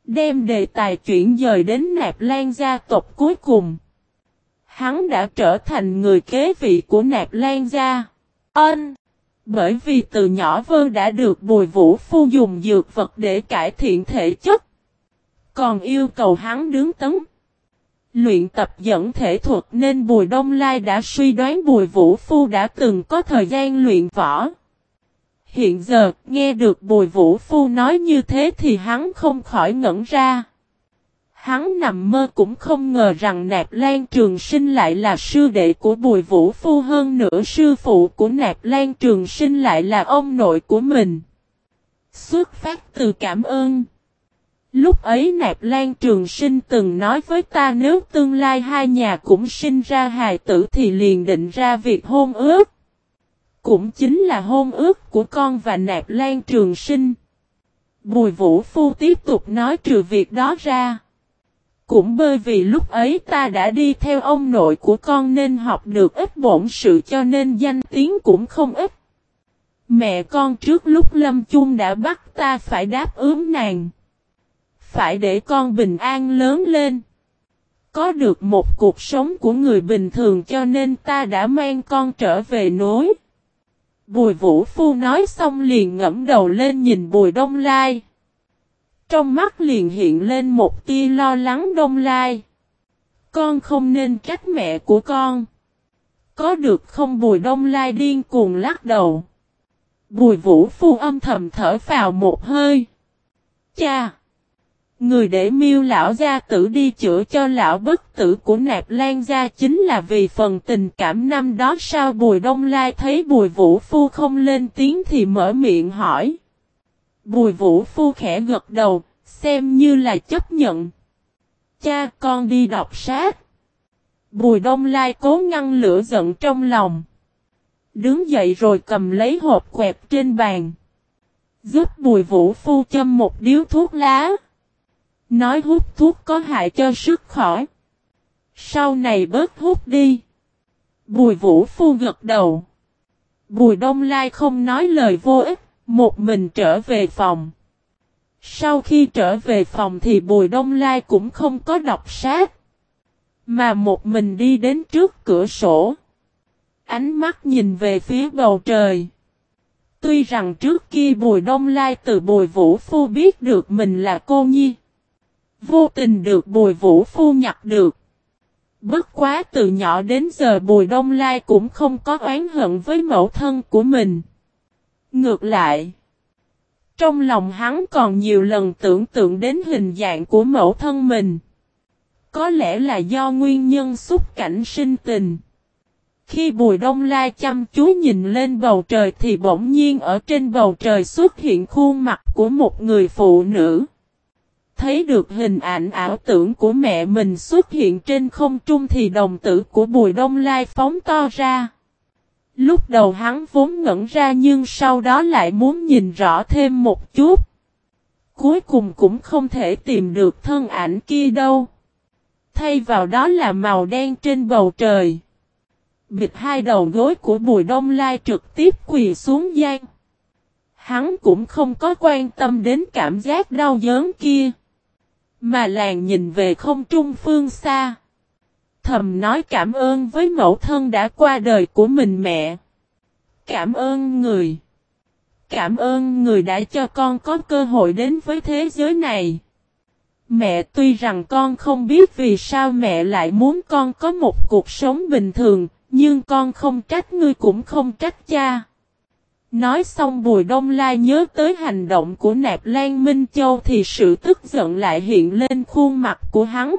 Đem đề tài chuyển dời đến Nạp Lan gia tộc cuối cùng. Hắn đã trở thành người kế vị của Nạp Lan gia. Ân! Bởi vì từ nhỏ Vân đã được Bùi Vũ Phu dùng dược vật để cải thiện thể chất. Còn yêu cầu hắn đứng tấn. Luyện tập dẫn thể thuật nên Bùi Đông Lai đã suy đoán Bùi Vũ Phu đã từng có thời gian luyện võ. Hiện giờ, nghe được Bùi Vũ Phu nói như thế thì hắn không khỏi ngẩn ra. Hắn nằm mơ cũng không ngờ rằng Nạp Lan Trường Sinh lại là sư đệ của Bùi Vũ Phu hơn nữa sư phụ của Nạp Lan Trường Sinh lại là ông nội của mình. Xuất phát từ cảm ơn. Lúc ấy Nạp Lan Trường Sinh từng nói với ta nếu tương lai hai nhà cũng sinh ra hài tử thì liền định ra việc hôn ước. Cũng chính là hôn ước của con và Nạp Lan Trường Sinh. Bùi Vũ Phu tiếp tục nói trừ việc đó ra. Cũng bởi vì lúc ấy ta đã đi theo ông nội của con nên học được ít bổn sự cho nên danh tiếng cũng không ít. Mẹ con trước lúc lâm chung đã bắt ta phải đáp ứng nàng. Phải để con bình an lớn lên. Có được một cuộc sống của người bình thường cho nên ta đã mang con trở về nối. Bùi Vũ Phu nói xong liền ngẫm đầu lên nhìn Bùi Đông Lai. Trong mắt liền hiện lên một tia lo lắng Đông Lai. Con không nên trách mẹ của con. Có được không Bùi Đông Lai điên cuồng lắc đầu. Bùi Vũ Phu âm thầm thở vào một hơi. Cha! Người để miêu lão gia tử đi chữa cho lão bất tử của nạp lan gia chính là vì phần tình cảm năm đó sao bùi đông lai thấy bùi vũ phu không lên tiếng thì mở miệng hỏi. Bùi vũ phu khẽ gật đầu, xem như là chấp nhận. Cha con đi đọc sát. Bùi đông lai cố ngăn lửa giận trong lòng. Đứng dậy rồi cầm lấy hộp quẹt trên bàn. Giúp bùi vũ phu châm một điếu thuốc lá. Nói hút thuốc có hại cho sức khỏi. Sau này bớt hút đi. Bùi vũ phu gật đầu. Bùi đông lai không nói lời vô ích, một mình trở về phòng. Sau khi trở về phòng thì bùi đông lai cũng không có đọc sát. Mà một mình đi đến trước cửa sổ. Ánh mắt nhìn về phía bầu trời. Tuy rằng trước kia bùi đông lai từ bùi vũ phu biết được mình là cô nhi. Vô tình được bùi vũ phu nhặt được. Bất quá từ nhỏ đến giờ bùi đông lai cũng không có oán hận với mẫu thân của mình. Ngược lại. Trong lòng hắn còn nhiều lần tưởng tượng đến hình dạng của mẫu thân mình. Có lẽ là do nguyên nhân xúc cảnh sinh tình. Khi Bùi Đông Lai chăm chú nhìn lên bầu trời thì bỗng nhiên ở trên bầu trời xuất hiện khuôn mặt của một người phụ nữ. Thấy được hình ảnh ảo tưởng của mẹ mình xuất hiện trên không trung thì đồng tử của Bùi Đông Lai phóng to ra. Lúc đầu hắn vốn ngẩn ra nhưng sau đó lại muốn nhìn rõ thêm một chút. Cuối cùng cũng không thể tìm được thân ảnh kia đâu. Thay vào đó là màu đen trên bầu trời. Bịt hai đầu gối của Bùi Đông Lai trực tiếp quỳ xuống gian. Hắn cũng không có quan tâm đến cảm giác đau đớn kia. Mà làng nhìn về không trung phương xa. Thầm nói cảm ơn với mẫu thân đã qua đời của mình mẹ. Cảm ơn người. Cảm ơn người đã cho con có cơ hội đến với thế giới này. Mẹ tuy rằng con không biết vì sao mẹ lại muốn con có một cuộc sống bình thường, nhưng con không trách ngươi cũng không trách cha. Nói xong Bùi Đông Lai nhớ tới hành động của Nạp Lan Minh Châu thì sự tức giận lại hiện lên khuôn mặt của hắn.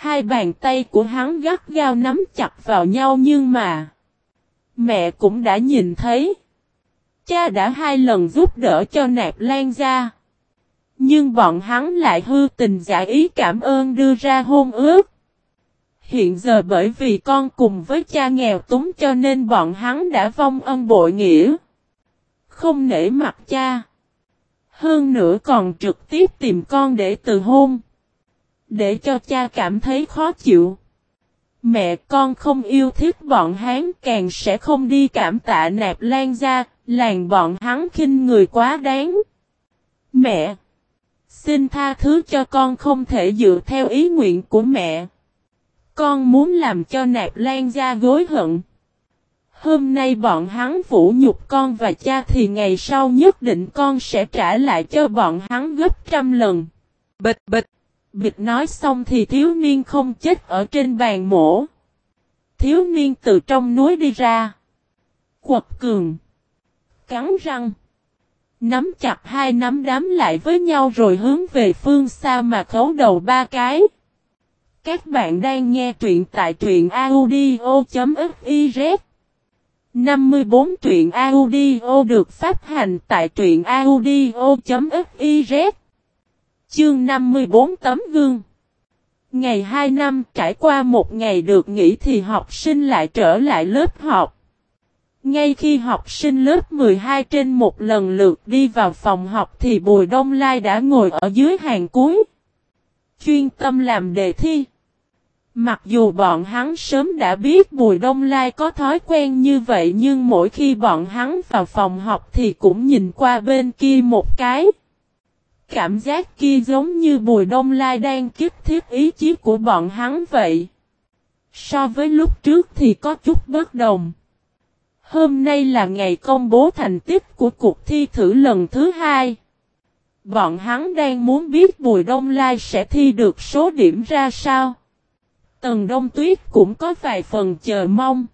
Hai bàn tay của hắn gắt gao nắm chặt vào nhau nhưng mà, mẹ cũng đã nhìn thấy. Cha đã hai lần giúp đỡ cho Nạp Lan ra. Nhưng bọn hắn lại hư tình giả ý cảm ơn đưa ra hôn ước. Hiện giờ bởi vì con cùng với cha nghèo túng cho nên bọn hắn đã vong ân bội nghĩa. Không nể mặt cha. Hơn nữa còn trực tiếp tìm con để từ hôn. Để cho cha cảm thấy khó chịu. Mẹ con không yêu thích bọn hắn càng sẽ không đi cảm tạ nạp lan ra, làng bọn hắn khinh người quá đáng. Mẹ! Xin tha thứ cho con không thể dựa theo ý nguyện của mẹ. Con muốn làm cho nạp lan ra gối hận. Hôm nay bọn hắn vũ nhục con và cha thì ngày sau nhất định con sẽ trả lại cho bọn hắn gấp trăm lần. Bịch bịch. Bịch nói xong thì thiếu niên không chết ở trên bàn mổ. Thiếu niên từ trong núi đi ra. Quật cường. Cắn răng. Nắm chặt hai nắm đám lại với nhau rồi hướng về phương xa mà khấu đầu ba cái. Các bạn đang nghe truyện tại truyện audio.fiz 54 truyện audio được phát hành tại truyện audio.fiz Chương 54 tấm gương Ngày 2 năm trải qua một ngày được nghỉ thì học sinh lại trở lại lớp học. Ngay khi học sinh lớp 12 trên một lần lượt đi vào phòng học thì Bùi Đông Lai đã ngồi ở dưới hàng cuối. Chuyên tâm làm đề thi. Mặc dù bọn hắn sớm đã biết Bùi Đông Lai có thói quen như vậy nhưng mỗi khi bọn hắn vào phòng học thì cũng nhìn qua bên kia một cái. Cảm giác kia giống như Bùi Đông Lai đang kích thiết ý chí của bọn hắn vậy. So với lúc trước thì có chút bất đồng. Hôm nay là ngày công bố thành tích của cuộc thi thử lần thứ hai. Bọn hắn đang muốn biết Bùi Đông Lai sẽ thi được số điểm ra sao. Tần Đông Tuyết cũng có vài phần chờ mong.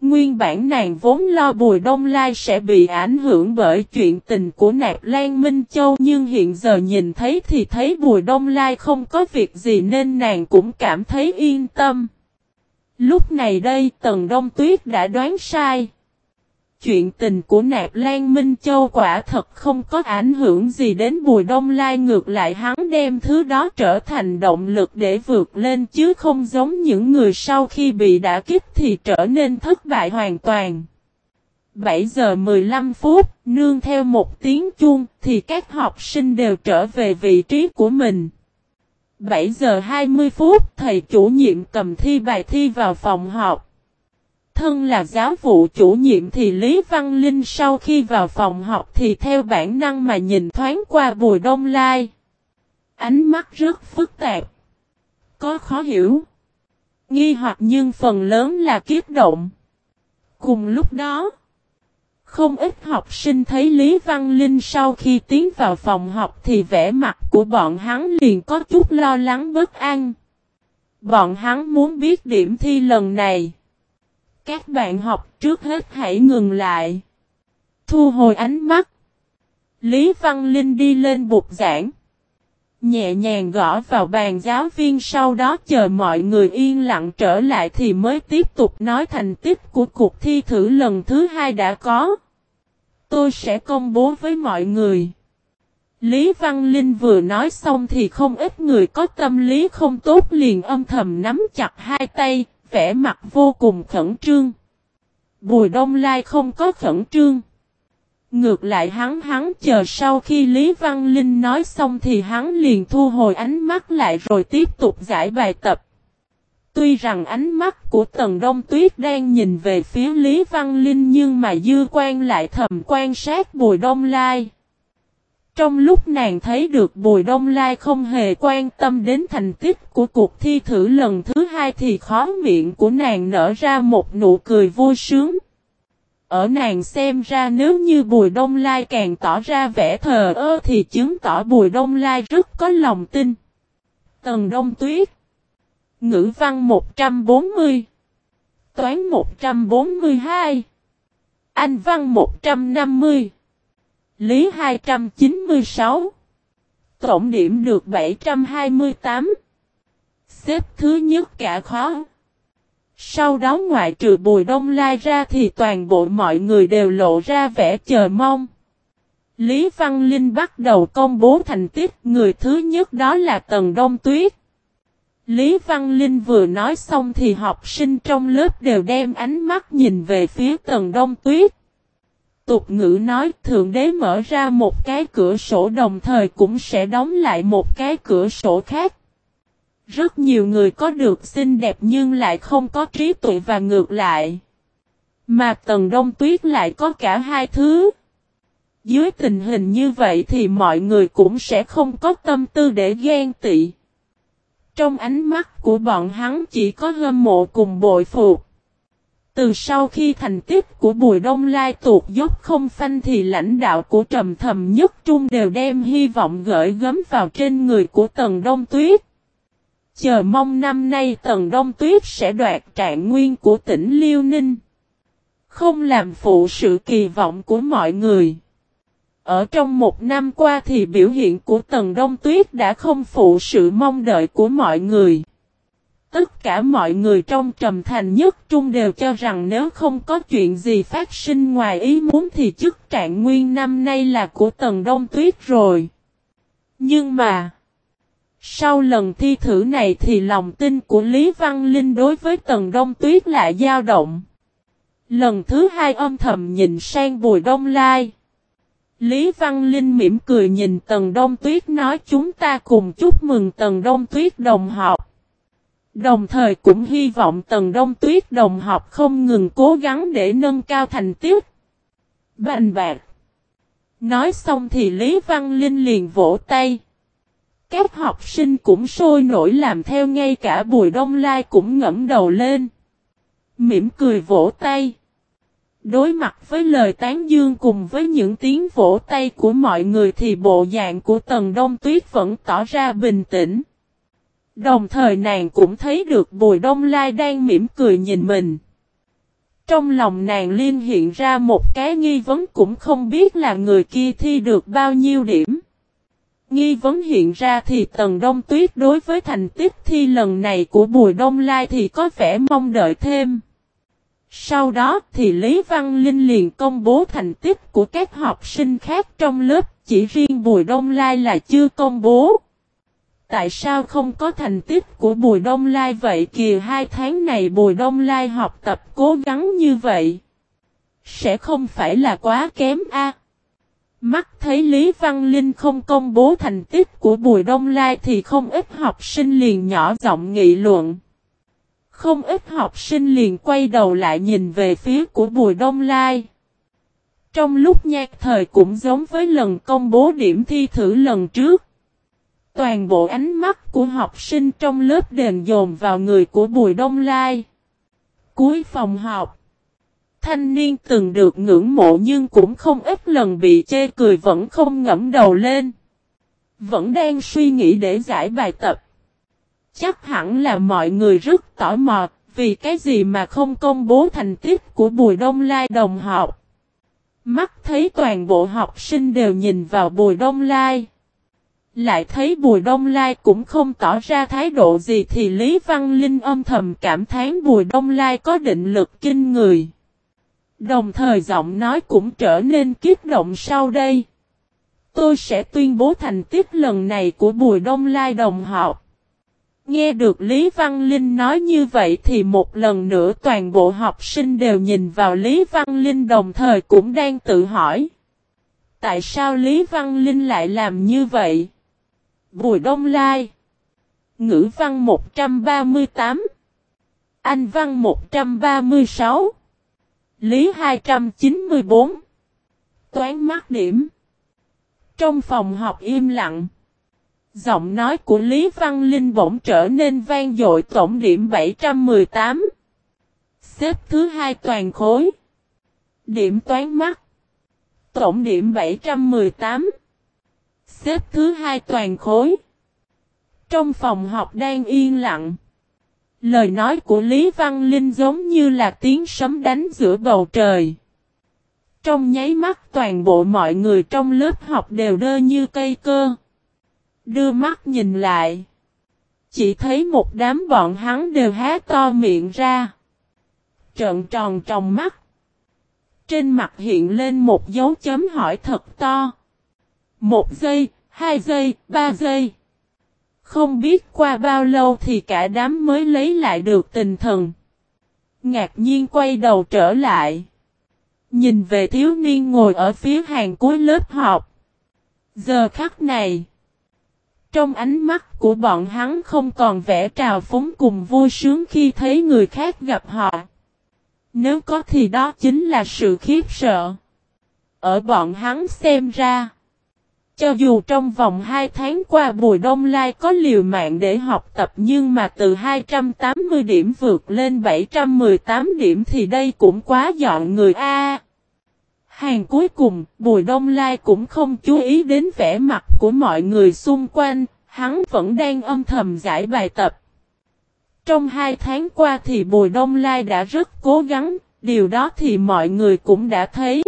Nguyên bản nàng vốn lo Bùi Đông Lai sẽ bị ảnh hưởng bởi chuyện tình của Nạp Lan Minh Châu, nhưng hiện giờ nhìn thấy thì thấy Bùi Đông Lai không có việc gì nên nàng cũng cảm thấy yên tâm. Lúc này đây, Tần Đông Tuyết đã đoán sai. Chuyện tình của Nạp Lan Minh Châu quả thật không có ảnh hưởng gì đến Bùi Đông Lai ngược lại hắn đem thứ đó trở thành động lực để vượt lên chứ không giống những người sau khi bị đả kích thì trở nên thất bại hoàn toàn. 7 giờ 15 phút, nương theo một tiếng chuông thì các học sinh đều trở về vị trí của mình. 7 giờ 20 phút, thầy chủ nhiệm cầm thi bài thi vào phòng học Thân là giáo vụ chủ nhiệm thì Lý Văn Linh sau khi vào phòng học thì theo bản năng mà nhìn thoáng qua Bùi Đông Lai. Ánh mắt rất phức tạp. Có khó hiểu. Nghi hoặc nhưng phần lớn là kiếp động. Cùng lúc đó, không ít học sinh thấy Lý Văn Linh sau khi tiến vào phòng học thì vẻ mặt của bọn hắn liền có chút lo lắng bất an. Bọn hắn muốn biết điểm thi lần này. Các bạn học trước hết hãy ngừng lại. Thu hồi ánh mắt. Lý Văn Linh đi lên bục giảng. Nhẹ nhàng gõ vào bàn giáo viên sau đó chờ mọi người yên lặng trở lại thì mới tiếp tục nói thành tích của cuộc thi thử lần thứ hai đã có. Tôi sẽ công bố với mọi người. Lý Văn Linh vừa nói xong thì không ít người có tâm lý không tốt liền âm thầm nắm chặt hai tay, vẻ mặt vô cùng khẩn trương. Bùi Đông Lai không có khẩn trương. Ngược lại hắn hắn chờ sau khi Lý Văn Linh nói xong thì hắn liền thu hồi ánh mắt lại rồi tiếp tục giải bài tập. Tuy rằng ánh mắt của Tần Đông Tuyết đang nhìn về phía Lý Văn Linh nhưng mà dư quan lại thầm quan sát Bùi Đông Lai. Trong lúc nàng thấy được Bùi Đông Lai không hề quan tâm đến thành tích của cuộc thi thử lần thứ hai thì khó miệng của nàng nở ra một nụ cười vui sướng. Ở nàng xem ra nếu như Bùi Đông Lai càng tỏ ra vẻ thờ ơ thì chứng tỏ Bùi Đông Lai rất có lòng tin. Tần Đông Tuyết Ngữ văn 140 Toán 142 Anh văn 150 Lý 296 Tổng điểm được 728 Xếp thứ nhất cả khó Sau đó ngoại trừ Bùi Đông Lai ra thì toàn bộ mọi người đều lộ ra vẻ chờ mong. Lý Văn Linh bắt đầu công bố thành tích, Người thứ nhất đó là Tần Đông Tuyết. Lý Văn Linh vừa nói xong thì học sinh trong lớp đều đem ánh mắt nhìn về phía Tần Đông Tuyết tục ngữ nói, Thượng Đế mở ra một cái cửa sổ đồng thời cũng sẽ đóng lại một cái cửa sổ khác. Rất nhiều người có được xinh đẹp nhưng lại không có trí tuệ và ngược lại. Mà Tần Đông Tuyết lại có cả hai thứ. Dưới tình hình như vậy thì mọi người cũng sẽ không có tâm tư để ghen tị. Trong ánh mắt của bọn hắn chỉ có hâm mộ cùng bội phục. Từ sau khi thành tích của Bùi Đông Lai tuột dốc không phanh thì lãnh đạo của trầm thầm nhất trung đều đem hy vọng gửi gấm vào trên người của Tần Đông Tuyết. Chờ mong năm nay Tần Đông Tuyết sẽ đoạt trạng nguyên của tỉnh Liêu Ninh. Không làm phụ sự kỳ vọng của mọi người. Ở trong một năm qua thì biểu hiện của Tần Đông Tuyết đã không phụ sự mong đợi của mọi người. Tất cả mọi người trong trầm thành nhất trung đều cho rằng nếu không có chuyện gì phát sinh ngoài ý muốn thì chức trạng nguyên năm nay là của Tần Đông Tuyết rồi. Nhưng mà, sau lần thi thử này thì lòng tin của Lý Văn Linh đối với Tần Đông Tuyết lại dao động. Lần thứ hai âm thầm nhìn sang Bùi Đông Lai. Lý Văn Linh mỉm cười nhìn Tần Đông Tuyết nói chúng ta cùng chúc mừng Tần Đông Tuyết đồng học. Đồng thời cũng hy vọng Tần Đông Tuyết đồng học không ngừng cố gắng để nâng cao thành tích. Bành bạc. Nói xong thì Lý Văn Linh liền vỗ tay. Các học sinh cũng sôi nổi làm theo ngay cả Bùi Đông Lai cũng ngẫm đầu lên. Mỉm cười vỗ tay. Đối mặt với lời tán dương cùng với những tiếng vỗ tay của mọi người thì bộ dạng của Tần Đông Tuyết vẫn tỏ ra bình tĩnh. Đồng thời nàng cũng thấy được Bùi Đông Lai đang mỉm cười nhìn mình. Trong lòng nàng liên hiện ra một cái nghi vấn cũng không biết là người kia thi được bao nhiêu điểm. Nghi vấn hiện ra thì Tần Đông Tuyết đối với thành tích thi lần này của Bùi Đông Lai thì có vẻ mong đợi thêm. Sau đó thì Lý Văn Linh liền công bố thành tích của các học sinh khác trong lớp, chỉ riêng Bùi Đông Lai là chưa công bố. Tại sao không có thành tích của Bùi Đông Lai vậy kìa hai tháng này Bùi Đông Lai học tập cố gắng như vậy? Sẽ không phải là quá kém a? Mắt thấy Lý Văn Linh không công bố thành tích của Bùi Đông Lai thì không ít học sinh liền nhỏ giọng nghị luận. Không ít học sinh liền quay đầu lại nhìn về phía của Bùi Đông Lai. Trong lúc nhạc thời cũng giống với lần công bố điểm thi thử lần trước. Toàn bộ ánh mắt của học sinh trong lớp đền dồn vào người của Bùi Đông Lai. Cuối phòng học. Thanh niên từng được ngưỡng mộ nhưng cũng không ít lần bị chê cười vẫn không ngẫm đầu lên. Vẫn đang suy nghĩ để giải bài tập. Chắc hẳn là mọi người rất tỏ mò, vì cái gì mà không công bố thành tích của Bùi Đông Lai đồng học. Mắt thấy toàn bộ học sinh đều nhìn vào Bùi Đông Lai. Lại thấy Bùi Đông Lai cũng không tỏ ra thái độ gì thì Lý Văn Linh âm thầm cảm thán Bùi Đông Lai có định lực kinh người. Đồng thời giọng nói cũng trở nên kiếp động sau đây. Tôi sẽ tuyên bố thành tích lần này của Bùi Đông Lai đồng học. Nghe được Lý Văn Linh nói như vậy thì một lần nữa toàn bộ học sinh đều nhìn vào Lý Văn Linh đồng thời cũng đang tự hỏi. Tại sao Lý Văn Linh lại làm như vậy? Bùi Đông Lai. Ngữ văn 138 Anh văn 136 Lý 294 Toán mắc điểm. Trong phòng học im lặng. Giọng nói của Lý Văn Linh bỗng trở nên vang dội tổng điểm 718 Xếp thứ hai toàn khối. Điểm toán mắt Tổng điểm 718 Xếp thứ hai toàn khối. Trong phòng học đang yên lặng. Lời nói của Lý Văn Linh giống như là tiếng sấm đánh giữa bầu trời. Trong nháy mắt toàn bộ mọi người trong lớp học đều đơ như cây cơ. Đưa mắt nhìn lại. Chỉ thấy một đám bọn hắn đều há to miệng ra. Trợn tròn trong mắt. Trên mặt hiện lên một dấu chấm hỏi thật to. Một giây, hai giây, ba giây. Không biết qua bao lâu thì cả đám mới lấy lại được tinh thần. Ngạc nhiên quay đầu trở lại. Nhìn về thiếu niên ngồi ở phía hàng cuối lớp học. Giờ khắc này. Trong ánh mắt của bọn hắn không còn vẻ trào phúng cùng vui sướng khi thấy người khác gặp họ. Nếu có thì đó chính là sự khiếp sợ. Ở bọn hắn xem ra. Cho dù trong vòng 2 tháng qua Bùi Đông Lai có liều mạng để học tập nhưng mà từ 280 điểm vượt lên 718 điểm thì đây cũng quá dọn người A. hàng cuối cùng, Bùi Đông Lai cũng không chú ý đến vẻ mặt của mọi người xung quanh, hắn vẫn đang âm thầm giải bài tập. Trong hai tháng qua thì Bùi Đông Lai đã rất cố gắng, điều đó thì mọi người cũng đã thấy.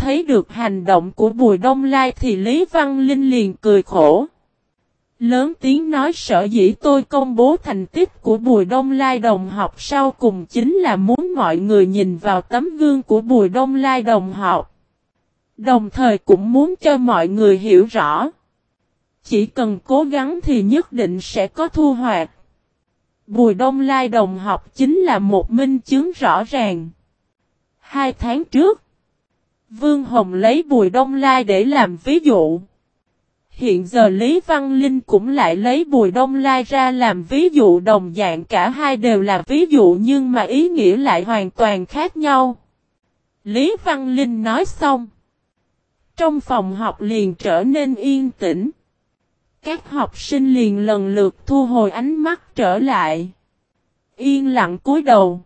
Thấy được hành động của Bùi Đông Lai thì Lý Văn Linh liền cười khổ. Lớn tiếng nói sợ dĩ tôi công bố thành tích của Bùi Đông Lai đồng học sau cùng chính là muốn mọi người nhìn vào tấm gương của Bùi Đông Lai đồng học. Đồng thời cũng muốn cho mọi người hiểu rõ. Chỉ cần cố gắng thì nhất định sẽ có thu hoạch. Bùi Đông Lai đồng học chính là một minh chứng rõ ràng. Hai tháng trước, Vương Hồng lấy Bùi Đông Lai để làm ví dụ. Hiện giờ Lý Văn Linh cũng lại lấy Bùi Đông Lai ra làm ví dụ đồng dạng cả hai đều là ví dụ nhưng mà ý nghĩa lại hoàn toàn khác nhau. Lý Văn Linh nói xong. Trong phòng học liền trở nên yên tĩnh. Các học sinh liền lần lượt thu hồi ánh mắt trở lại. Yên lặng cúi đầu.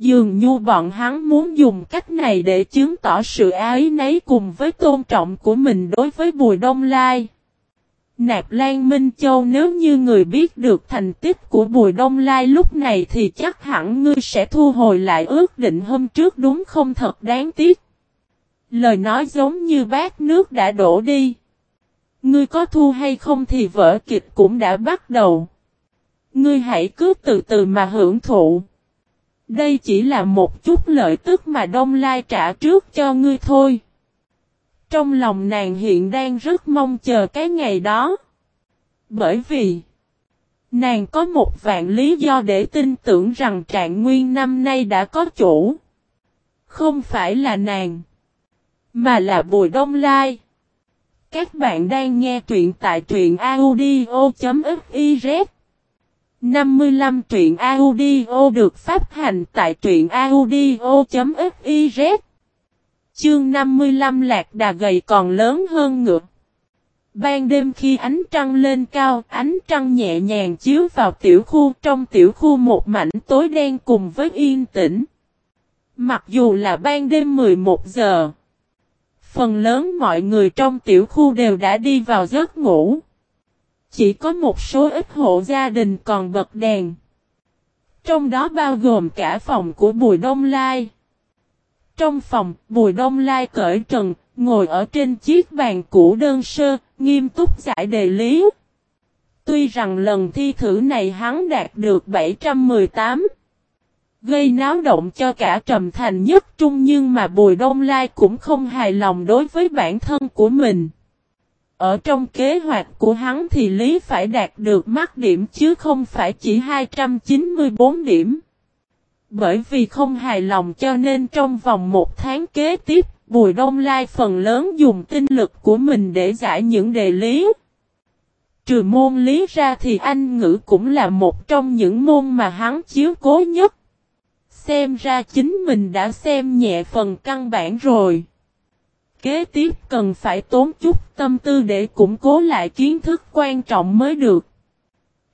Dường như bọn hắn muốn dùng cách này để chứng tỏ sự ái nấy cùng với tôn trọng của mình đối với Bùi Đông Lai. Nạp Lan Minh Châu, nếu như người biết được thành tích của Bùi Đông Lai lúc này thì chắc hẳn ngươi sẽ thu hồi lại ước định hôm trước, đúng không thật đáng tiếc. Lời nói giống như bát nước đã đổ đi. Ngươi có thu hay không thì vở kịch cũng đã bắt đầu. Ngươi hãy cứ từ từ mà hưởng thụ. Đây chỉ là một chút lợi tức mà Đông Lai trả trước cho ngươi thôi. Trong lòng nàng hiện đang rất mong chờ cái ngày đó. Bởi vì, nàng có một vạn lý do để tin tưởng rằng trạng nguyên năm nay đã có chủ. Không phải là nàng, mà là Bùi Đông Lai. Các bạn đang nghe truyện tại truyện audio.fiz 55 truyện audio được phát hành tại truyện audio.fiz Chương 55 lạc đà gầy còn lớn hơn ngược. Ban đêm khi ánh trăng lên cao, ánh trăng nhẹ nhàng chiếu vào tiểu khu trong tiểu khu một mảnh tối đen cùng với yên tĩnh. Mặc dù là ban đêm 11 giờ, phần lớn mọi người trong tiểu khu đều đã đi vào giấc ngủ. Chỉ có một số ít hộ gia đình còn bật đèn. Trong đó bao gồm cả phòng của Bùi Đông Lai. Trong phòng, Bùi Đông Lai cởi trần, ngồi ở trên chiếc bàn cũ đơn sơ, nghiêm túc giải đề lý. Tuy rằng lần thi thử này hắn đạt được 718, gây náo động cho cả Trầm Thành nhất trung nhưng mà Bùi Đông Lai cũng không hài lòng đối với bản thân của mình. Ở trong kế hoạch của hắn thì Lý phải đạt được mắt điểm chứ không phải chỉ 294 điểm. Bởi vì không hài lòng cho nên trong vòng một tháng kế tiếp, Bùi Đông Lai phần lớn dùng tinh lực của mình để giải những đề lý. Trừ môn lý ra thì Anh ngữ cũng là một trong những môn mà hắn chiếu cố nhất. Xem ra chính mình đã xem nhẹ phần căn bản rồi. Kế tiếp cần phải tốn chút tâm tư để củng cố lại kiến thức quan trọng mới được.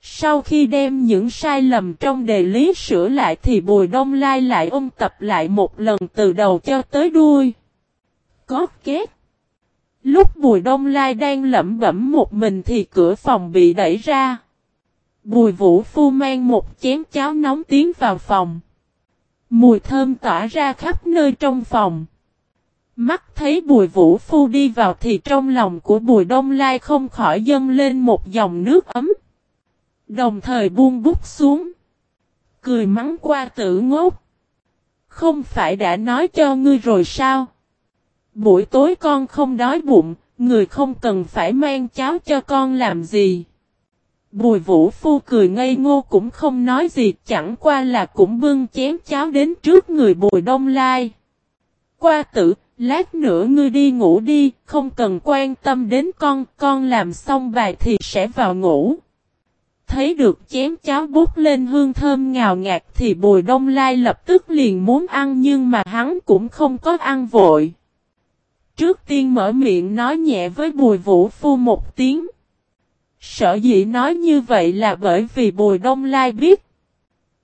Sau khi đem những sai lầm trong đề lý sửa lại thì Bùi Đông Lai lại ôn tập lại một lần từ đầu cho tới đuôi. Có kết. Lúc Bùi Đông Lai đang lẩm bẩm một mình thì cửa phòng bị đẩy ra. Bùi Vũ Phu mang một chén cháo nóng tiến vào phòng. Mùi thơm tỏa ra khắp nơi trong phòng. Mắt thấy Bùi Vũ Phu đi vào thì trong lòng của Bùi Đông Lai không khỏi dâng lên một dòng nước ấm. Đồng thời buông bút xuống. Cười mắng qua tử ngốc. Không phải đã nói cho ngươi rồi sao? Buổi tối con không đói bụng, người không cần phải mang cháo cho con làm gì. Bùi vũ phu cười ngây ngô cũng không nói gì chẳng qua là cũng bưng chén cháo đến trước người bùi đông lai. Qua tử, lát nữa ngươi đi ngủ đi, không cần quan tâm đến con, con làm xong bài thì sẽ vào ngủ. Thấy được chén cháo bút lên hương thơm ngào ngạt thì bùi đông lai lập tức liền muốn ăn nhưng mà hắn cũng không có ăn vội. Trước tiên mở miệng nói nhẹ với bùi vũ phu một tiếng. Sở dĩ nói như vậy là bởi vì bùi đông lai biết.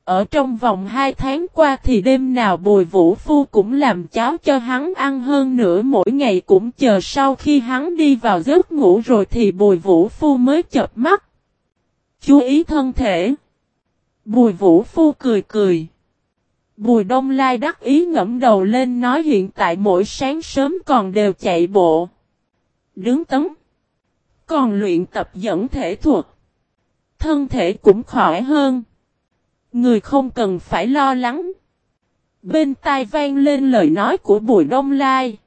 Ở trong vòng 2 tháng qua thì đêm nào bùi vũ phu cũng làm cháo cho hắn ăn hơn nữa mỗi ngày cũng chờ sau khi hắn đi vào giấc ngủ rồi thì bùi vũ phu mới chợp mắt. Chú ý thân thể. Bùi vũ phu cười cười. Bùi đông lai đắc ý ngẫm đầu lên nói hiện tại mỗi sáng sớm còn đều chạy bộ. Đứng tấn. Còn luyện tập dẫn thể thuật. Thân thể cũng khỏe hơn. Người không cần phải lo lắng. Bên tai vang lên lời nói của Bùi Đông Lai.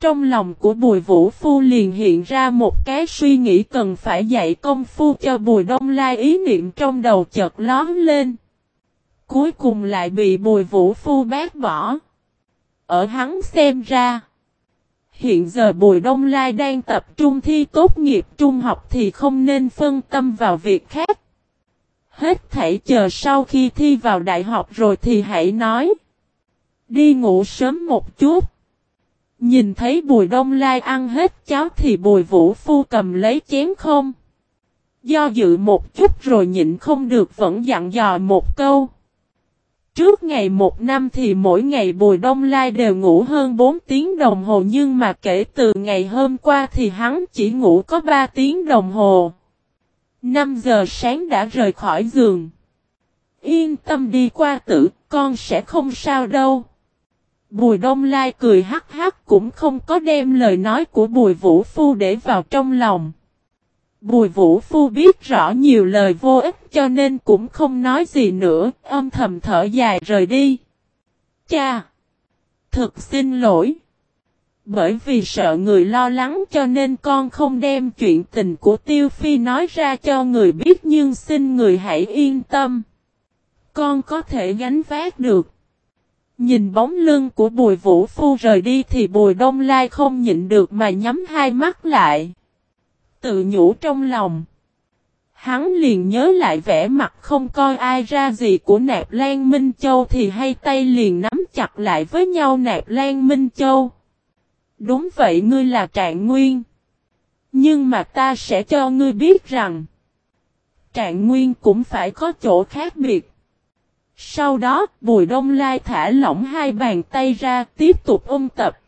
Trong lòng của Bùi Vũ Phu liền hiện ra một cái suy nghĩ cần phải dạy công phu cho Bùi Đông Lai ý niệm trong đầu chợt lón lên. Cuối cùng lại bị Bùi Vũ Phu bác bỏ. Ở hắn xem ra. hiện giờ Bùi Đông Lai đang tập trung thi tốt nghiệp trung học thì không nên phân tâm vào việc khác. Hết thảy chờ sau khi thi vào đại học rồi thì hãy nói. Đi ngủ sớm một chút. Nhìn thấy Bùi Đông Lai ăn hết cháo thì Bùi Vũ Phu cầm lấy chén không. Do dự một chút rồi nhịn không được vẫn dặn dò một câu. Trước ngày một năm thì mỗi ngày Bùi Đông Lai đều ngủ hơn 4 tiếng đồng hồ nhưng mà kể từ ngày hôm qua thì hắn chỉ ngủ có 3 tiếng đồng hồ. 5 giờ sáng đã rời khỏi giường. Yên tâm đi qua tử, con sẽ không sao đâu. Bùi Đông Lai cười hắc hắc cũng không có đem lời nói của Bùi Vũ Phu để vào trong lòng. Bùi Vũ Phu biết rõ nhiều lời vô ích cho nên cũng không nói gì nữa, âm thầm thở dài rời đi. Cha! Thực xin lỗi. Bởi vì sợ người lo lắng cho nên con không đem chuyện tình của Tiêu Phi nói ra cho người biết nhưng xin người hãy yên tâm. Con có thể gánh vác được. Nhìn bóng lưng của Bùi Vũ Phu rời đi thì Bùi Đông Lai không nhịn được mà nhắm hai mắt lại. Tự nhủ trong lòng. Hắn liền nhớ lại vẻ mặt không coi ai ra gì của Nạp Lan Minh Châu thì hay tay liền nắm chặt lại với nhau Nạp Lan Minh Châu. Đúng vậy ngươi là Trạng Nguyên. Nhưng mà ta sẽ cho ngươi biết rằng. Trạng Nguyên cũng phải có chỗ khác biệt. Sau đó, Bùi Đông Lai thả lỏng hai bàn tay ra tiếp tục ôn tập.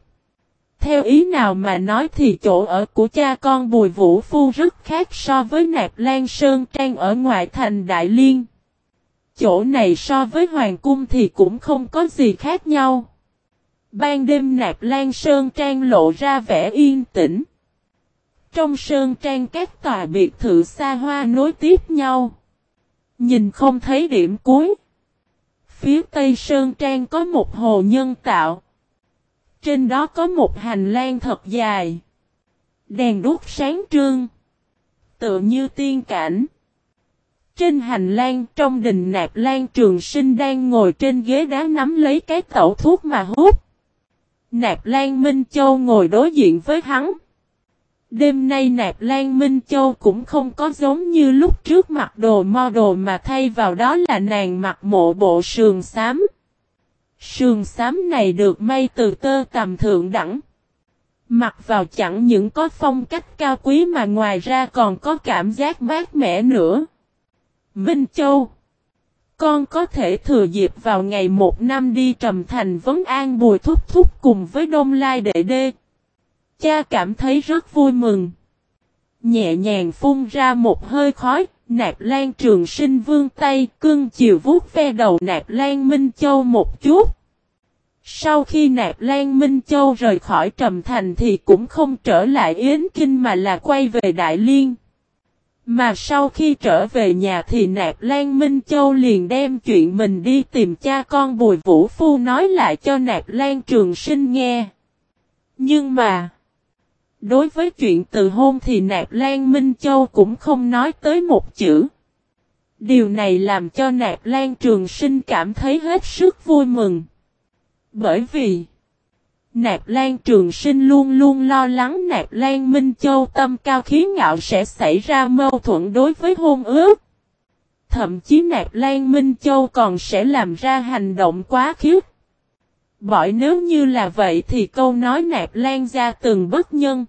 Theo ý nào mà nói thì chỗ ở của cha con Bùi Vũ Phu rất khác so với Nạp Lan Sơn Trang ở ngoại thành Đại Liên. Chỗ này so với Hoàng Cung thì cũng không có gì khác nhau. Ban đêm Nạp Lan Sơn Trang lộ ra vẻ yên tĩnh. Trong Sơn Trang các tòa biệt thự xa hoa nối tiếp nhau. Nhìn không thấy điểm cuối. Phía Tây Sơn Trang có một hồ nhân tạo. Trên đó có một hành lang thật dài. Đèn đốt sáng trương. Tựa như tiên cảnh. Trên hành lang trong đình nạp lan trường sinh đang ngồi trên ghế đá nắm lấy cái tẩu thuốc mà hút. Nạp Lan Minh Châu ngồi đối diện với hắn. Đêm nay Nạp Lan Minh Châu cũng không có giống như lúc trước mặc đồ mo đồ mà thay vào đó là nàng mặc mộ bộ sườn xám. Sườn xám này được may từ tơ tầm thượng đẳng. Mặc vào chẳng những có phong cách cao quý mà ngoài ra còn có cảm giác mát mẻ nữa. Minh Châu con có thể thừa dịp vào ngày một năm đi trầm thành vấn an bùi thúc thúc cùng với Đông Lai Đệ Đê. Cha cảm thấy rất vui mừng. Nhẹ nhàng phun ra một hơi khói, nạp lan trường sinh vương tay, cưng chiều vuốt ve đầu nạp lan Minh Châu một chút. Sau khi nạp lan Minh Châu rời khỏi Trầm Thành thì cũng không trở lại Yến Kinh mà là quay về Đại Liên. Mà sau khi trở về nhà thì nạp Lan Minh Châu liền đem chuyện mình đi tìm cha con Bùi Vũ Phu nói lại cho nạp Lan Trường Sinh nghe. Nhưng mà... Đối với chuyện từ hôn thì Nạp Lan Minh Châu cũng không nói tới một chữ. Điều này làm cho Nạp Lan Trường Sinh cảm thấy hết sức vui mừng. Bởi vì Nạp Lan Trường Sinh luôn luôn lo lắng Nạp Lan Minh Châu tâm cao khí ngạo sẽ xảy ra mâu thuẫn đối với hôn ước. Thậm chí Nạp Lan Minh Châu còn sẽ làm ra hành động quá khiếp. Bởi nếu như là vậy thì câu nói Nạp Lan ra từng bất nhân.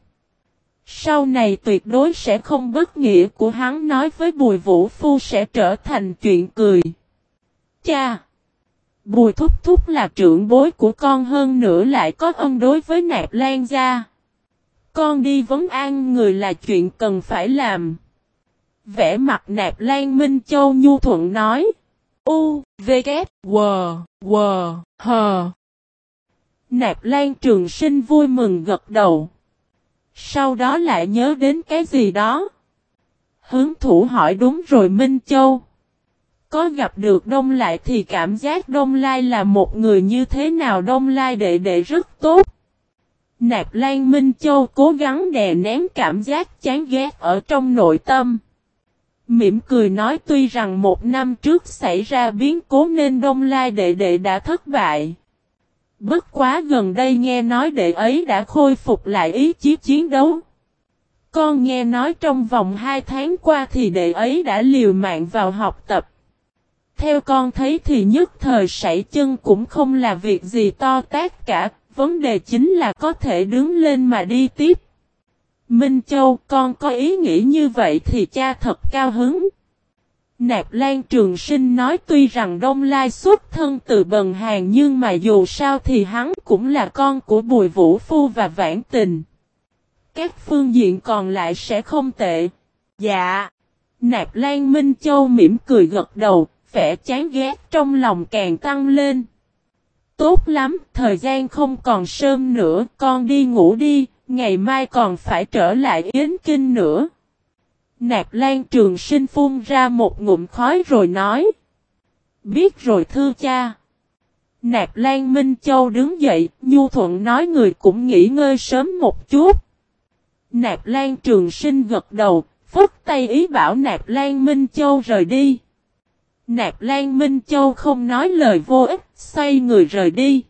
Sau này tuyệt đối sẽ không bất nghĩa của hắn nói với Bùi Vũ Phu sẽ trở thành chuyện cười. Cha! Bùi Thúc Thúc là trưởng bối của con hơn nữa lại có ân đối với Nạp Lan gia. Con đi vấn an người là chuyện cần phải làm. Vẽ mặt Nạp Lan Minh Châu Nhu Thuận nói. U, V, K, W, W, H. Nạp Lan Trường Sinh vui mừng gật đầu. Sau đó lại nhớ đến cái gì đó. Hướng thủ hỏi đúng rồi Minh Châu. Có gặp được Đông lai thì cảm giác Đông Lai là một người như thế nào Đông Lai đệ đệ rất tốt. Nạp Lan Minh Châu cố gắng đè nén cảm giác chán ghét ở trong nội tâm. Mỉm cười nói tuy rằng một năm trước xảy ra biến cố nên Đông Lai đệ đệ đã thất bại. Bất quá gần đây nghe nói đệ ấy đã khôi phục lại ý chí chiến đấu. Con nghe nói trong vòng 2 tháng qua thì đệ ấy đã liều mạng vào học tập. Theo con thấy thì nhất thời sảy chân cũng không là việc gì to tác cả, vấn đề chính là có thể đứng lên mà đi tiếp. Minh Châu, con có ý nghĩ như vậy thì cha thật cao hứng. Nạp Lan Trường Sinh nói tuy rằng Đông Lai xuất thân từ bần hàng nhưng mà dù sao thì hắn cũng là con của Bùi Vũ Phu và Vãn Tình. Các phương diện còn lại sẽ không tệ. Dạ. Nạp Lan Minh Châu mỉm cười gật đầu, vẻ chán ghét trong lòng càng tăng lên. Tốt lắm, thời gian không còn sớm nữa, con đi ngủ đi, ngày mai còn phải trở lại Yến Kinh nữa. Nạp Lan Trường Sinh phun ra một ngụm khói rồi nói. Biết rồi thưa cha. Nạp Lan Minh Châu đứng dậy, Nhu Thuận nói người cũng nghỉ ngơi sớm một chút. Nạp Lan Trường Sinh gật đầu, phất tay ý bảo Nạp Lan Minh Châu rời đi. Nạp Lan Minh Châu không nói lời vô ích, xoay người rời đi.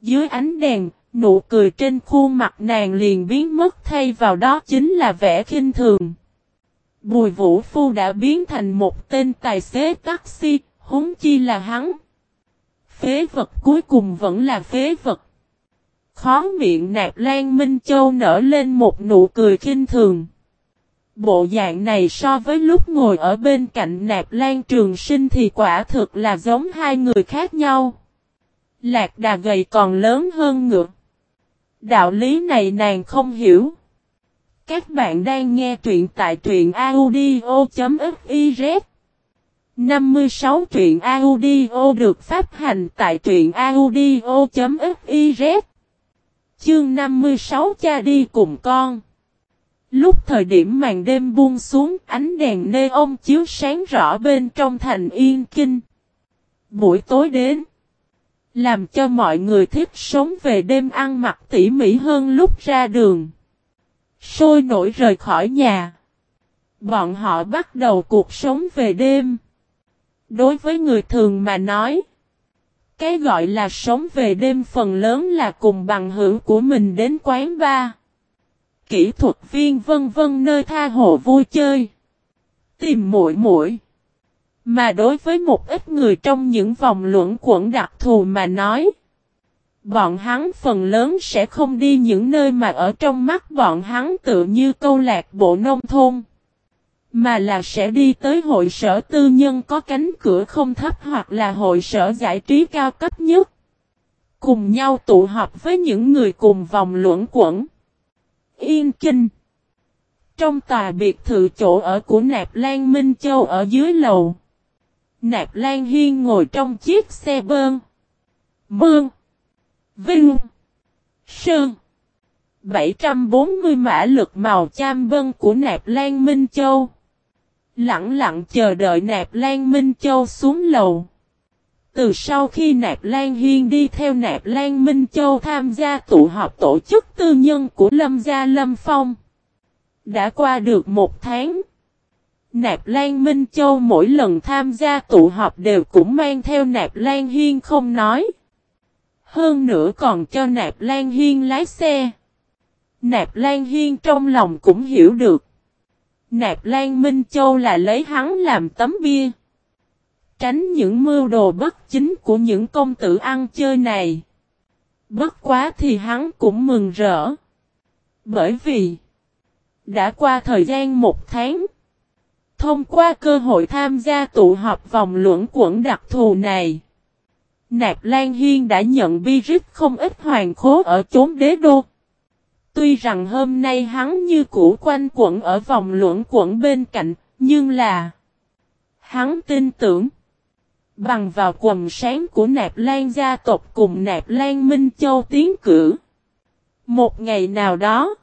Dưới ánh đèn, nụ cười trên khuôn mặt nàng liền biến mất thay vào đó chính là vẻ khinh thường. Bùi Vũ Phu đã biến thành một tên tài xế taxi, huống chi là hắn. Phế vật cuối cùng vẫn là phế vật. Khó miệng nạp Lan Minh Châu nở lên một nụ cười khinh thường. Bộ dạng này so với lúc ngồi ở bên cạnh nạp Lan Trường Sinh thì quả thực là giống hai người khác nhau. Lạc đà gầy còn lớn hơn ngựa. Đạo lý này nàng không hiểu. Các bạn đang nghe truyện tại truyện audio.fiz 56 truyện audio được phát hành tại truyện audio.fiz Chương 56 cha đi cùng con Lúc thời điểm màn đêm buông xuống ánh đèn nê ông chiếu sáng rõ bên trong thành yên kinh Buổi tối đến Làm cho mọi người thích sống về đêm ăn mặc tỉ mỉ hơn lúc ra đường Sôi nổi rời khỏi nhà. Bọn họ bắt đầu cuộc sống về đêm. Đối với người thường mà nói, cái gọi là sống về đêm phần lớn là cùng bằng hữu của mình đến quán bar. Kỹ thuật viên vân vân nơi tha hồ vui chơi. Tìm muội muội. Mà đối với một ít người trong những vòng luận quẩn đặc thù mà nói, Bọn hắn phần lớn sẽ không đi những nơi mà ở trong mắt bọn hắn tự như câu lạc bộ nông thôn. Mà là sẽ đi tới hội sở tư nhân có cánh cửa không thấp hoặc là hội sở giải trí cao cấp nhất. Cùng nhau tụ họp với những người cùng vòng luẩn quẩn. Yên Kinh Trong tòa biệt thự chỗ ở của Nạp Lan Minh Châu ở dưới lầu. Nạp Lan Hiên ngồi trong chiếc xe bơn. Bơn. Vinh. Sơn. 740 mã lực màu cham bơn của Nạp Lan Minh Châu. Lặng lặng chờ đợi Nạp Lan Minh Châu xuống lầu. Từ sau khi Nạp Lan Hiên đi theo Nạp Lan Minh Châu tham gia tụ họp tổ chức tư nhân của Lâm Gia Lâm Phong. Đã qua được một tháng. Nạp Lan Minh Châu mỗi lần tham gia tụ họp đều cũng mang theo Nạp Lan Hiên không nói. Hơn nữa còn cho Nạp Lan Hiên lái xe. Nạp Lan Hiên trong lòng cũng hiểu được. Nạp Lan Minh Châu là lấy hắn làm tấm bia. Tránh những mưu đồ bất chính của những công tử ăn chơi này. Bất quá thì hắn cũng mừng rỡ. Bởi vì đã qua thời gian một tháng. Thông qua cơ hội tham gia tụ họp vòng luận quẩn đặc thù này. Nạp Lan Hiên đã nhận bi rít không ít hoàng khố ở chốn đế đô. Tuy rằng hôm nay hắn như cũ quanh quẩn ở vòng luận quẩn bên cạnh, nhưng là hắn tin tưởng bằng vào quần sáng của Nạp Lan gia tộc cùng Nạp Lan Minh Châu tiến cử. Một ngày nào đó,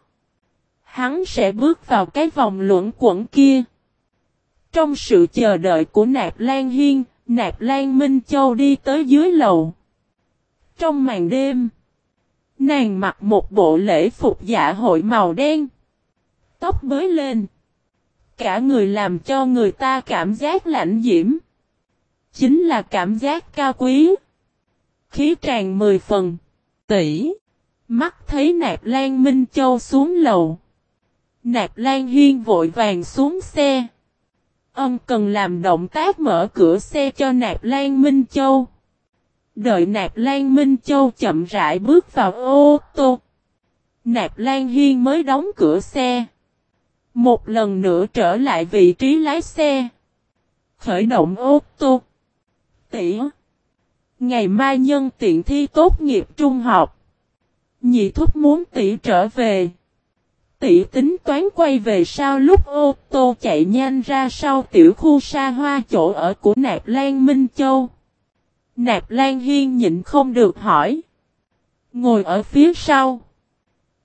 hắn sẽ bước vào cái vòng luẩn quẩn kia. Trong sự chờ đợi của Nạp Lan Hiên, Nạp Lan Minh Châu đi tới dưới lầu. Trong màn đêm, nàng mặc một bộ lễ phục dạ hội màu đen. Tóc bới lên. Cả người làm cho người ta cảm giác lạnh diễm. Chính là cảm giác cao quý. khí tràn mười phần. Tỷ. Mắt thấy Nạp Lan Minh Châu xuống lầu. Nạp Lan Hiên vội vàng xuống xe. Ông cần làm động tác mở cửa xe cho Nạp Lan Minh Châu. Đợi Nạp Lan Minh Châu chậm rãi bước vào ô tô. Nạp Lan Hiên mới đóng cửa xe. Một lần nữa trở lại vị trí lái xe. Khởi động ô tô. Tỷ, Ngày mai nhân tiện thi tốt nghiệp trung học. Nhị thúc muốn tỷ trở về. Tỷ tính toán quay về sau lúc ô tô chạy nhanh ra sau tiểu khu xa hoa chỗ ở của Nạp Lan Minh Châu. Nạp Lan Hiên nhịn không được hỏi. Ngồi ở phía sau.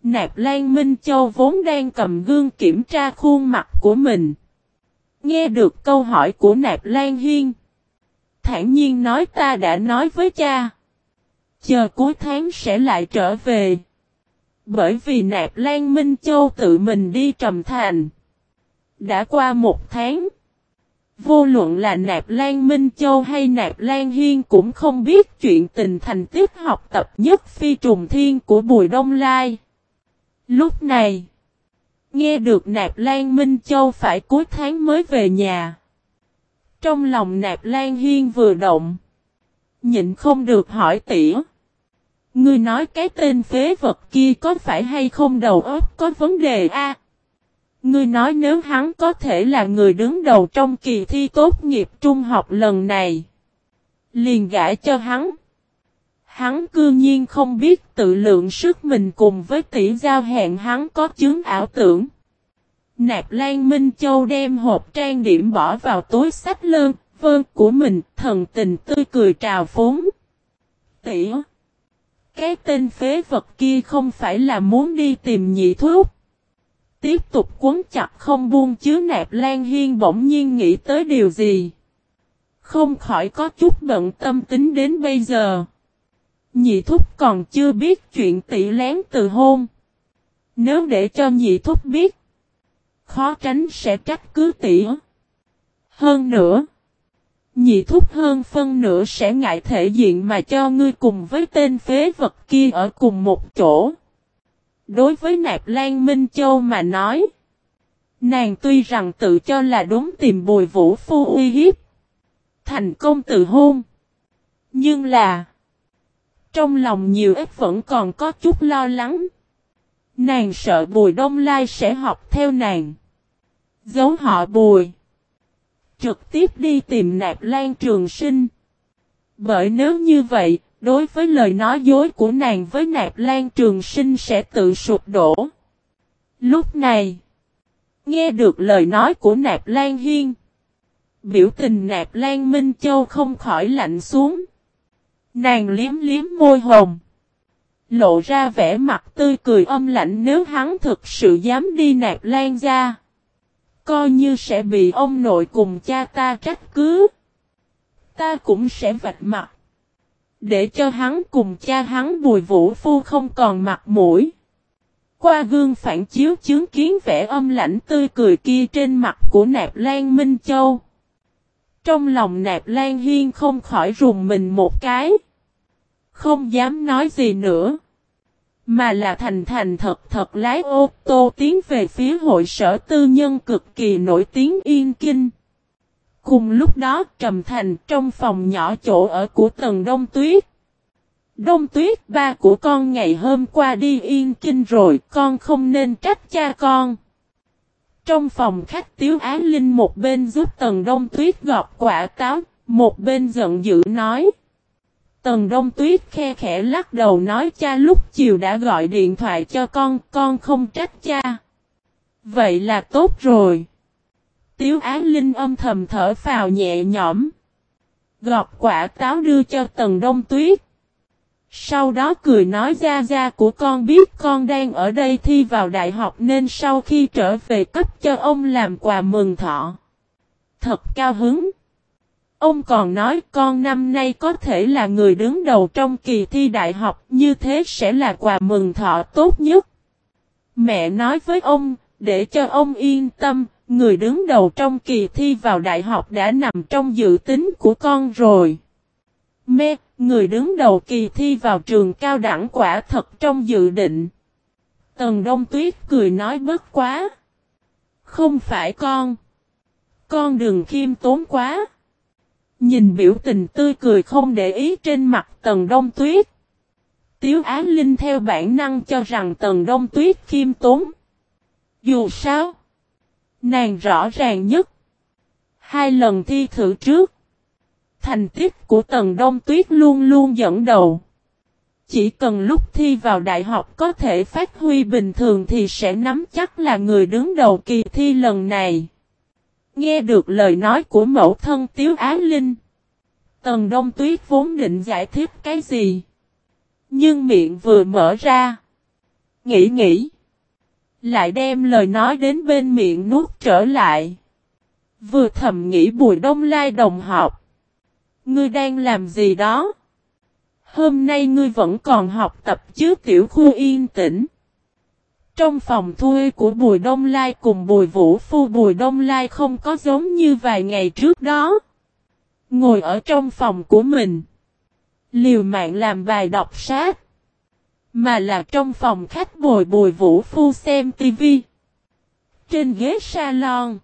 Nạp Lan Minh Châu vốn đang cầm gương kiểm tra khuôn mặt của mình. Nghe được câu hỏi của Nạp Lan Hiên. Thản nhiên nói ta đã nói với cha. Chờ cuối tháng sẽ lại trở về. Bởi vì Nạp Lan Minh Châu tự mình đi trầm thành. Đã qua một tháng. Vô luận là Nạp Lan Minh Châu hay Nạp Lan Hiên cũng không biết chuyện tình thành tiếp học tập nhất phi trùng thiên của Bùi Đông Lai. Lúc này, nghe được Nạp Lan Minh Châu phải cuối tháng mới về nhà. Trong lòng Nạp Lan Hiên vừa động. Nhịn không được hỏi tỉa. Ngươi nói cái tên phế vật kia có phải hay không đầu óc có vấn đề a? Ngươi nói nếu hắn có thể là người đứng đầu trong kỳ thi tốt nghiệp trung học lần này. Liền gãi cho hắn. Hắn cư nhiên không biết tự lượng sức mình cùng với tỷ giao hẹn hắn có chứng ảo tưởng. Nạp Lan Minh Châu đem hộp trang điểm bỏ vào túi sách lơn, vơn của mình, thần tình tươi cười trào phúng. Tỷ! Cái tên phế vật kia không phải là muốn đi tìm nhị thuốc. Tiếp tục quấn chặt không buông chứ nạp Lan Hiên bỗng nhiên nghĩ tới điều gì. Không khỏi có chút bận tâm tính đến bây giờ. Nhị thúc còn chưa biết chuyện tỷ lén từ hôn. Nếu để cho nhị thúc biết. Khó tránh sẽ trách cứ tỷ. Hơn nữa. Nhị thúc hơn phân nửa sẽ ngại thể diện mà cho ngươi cùng với tên phế vật kia ở cùng một chỗ. Đối với Nạp Lan Minh Châu mà nói. Nàng tuy rằng tự cho là đúng tìm bùi vũ phu uy hiếp. Thành công tự hôn. Nhưng là. Trong lòng nhiều ít vẫn còn có chút lo lắng. Nàng sợ bùi đông lai sẽ học theo nàng. Giấu họ bùi trực tiếp đi tìm nạp lan trường sinh. Bởi nếu như vậy, đối với lời nói dối của nàng với nạp lan trường sinh sẽ tự sụp đổ. Lúc này, nghe được lời nói của nạp lan hiên, biểu tình nạp lan Minh Châu không khỏi lạnh xuống. Nàng liếm liếm môi hồng. Lộ ra vẻ mặt tươi cười âm lạnh nếu hắn thực sự dám đi nạp lan ra. Coi như sẽ bị ông nội cùng cha ta trách cứ. Ta cũng sẽ vạch mặt. Để cho hắn cùng cha hắn bùi vũ phu không còn mặt mũi. Qua gương phản chiếu chứng kiến vẻ âm lãnh tươi cười kia trên mặt của nạp Lan Minh Châu. Trong lòng nạp Lan Hiên không khỏi rùng mình một cái. Không dám nói gì nữa. Mà là thành thành thật thật lái ô tô tiến về phía hội sở tư nhân cực kỳ nổi tiếng Yên Kinh. Cùng lúc đó trầm thành trong phòng nhỏ chỗ ở của tầng Đông Tuyết. Đông Tuyết ba của con ngày hôm qua đi Yên Kinh rồi con không nên trách cha con. Trong phòng khách Tiếu Á Linh một bên giúp tầng Đông Tuyết gọt quả táo, một bên giận dữ nói. Tần Đông Tuyết khe khẽ lắc đầu nói cha lúc chiều đã gọi điện thoại cho con, con không trách cha. Vậy là tốt rồi. Tiếu Á Linh âm thầm thở phào nhẹ nhõm. Gọt quả táo đưa cho Tần Đông Tuyết. Sau đó cười nói ra ra của con biết con đang ở đây thi vào đại học nên sau khi trở về cấp cho ông làm quà mừng thọ. Thật cao hứng. Ông còn nói con năm nay có thể là người đứng đầu trong kỳ thi đại học, như thế sẽ là quà mừng thọ tốt nhất. Mẹ nói với ông, để cho ông yên tâm, người đứng đầu trong kỳ thi vào đại học đã nằm trong dự tính của con rồi. Mẹ, Người đứng đầu kỳ thi vào trường cao đẳng quả thật trong dự định. Tần Đông Tuyết cười nói bất quá. Không phải con. Con đừng khiêm tốn quá. Nhìn biểu tình tươi cười không để ý trên mặt Tần Đông Tuyết. Tiếu Á Linh theo bản năng cho rằng Tần Đông Tuyết khiêm tốn. Dù sao, nàng rõ ràng nhất. Hai lần thi thử trước, thành tích của Tần Đông Tuyết luôn luôn dẫn đầu. Chỉ cần lúc thi vào đại học có thể phát huy bình thường thì sẽ nắm chắc là người đứng đầu kỳ thi lần này. Nghe được lời nói của mẫu thân Tiếu Á Linh. Tần Đông Tuyết vốn định giải thích cái gì. Nhưng miệng vừa mở ra. Nghĩ nghĩ. Lại đem lời nói đến bên miệng nuốt trở lại. Vừa thầm nghĩ bùi đông lai đồng học. Ngươi đang làm gì đó? Hôm nay ngươi vẫn còn học tập chứ, tiểu khu yên tĩnh. Trong phòng thuê của Bùi Đông Lai cùng Bùi Vũ Phu, Bùi Đông Lai không có giống như vài ngày trước đó. Ngồi ở trong phòng của mình. Liều mạng làm bài đọc sát. Mà là trong phòng khách Bùi Bùi Vũ Phu xem tivi. Trên ghế salon.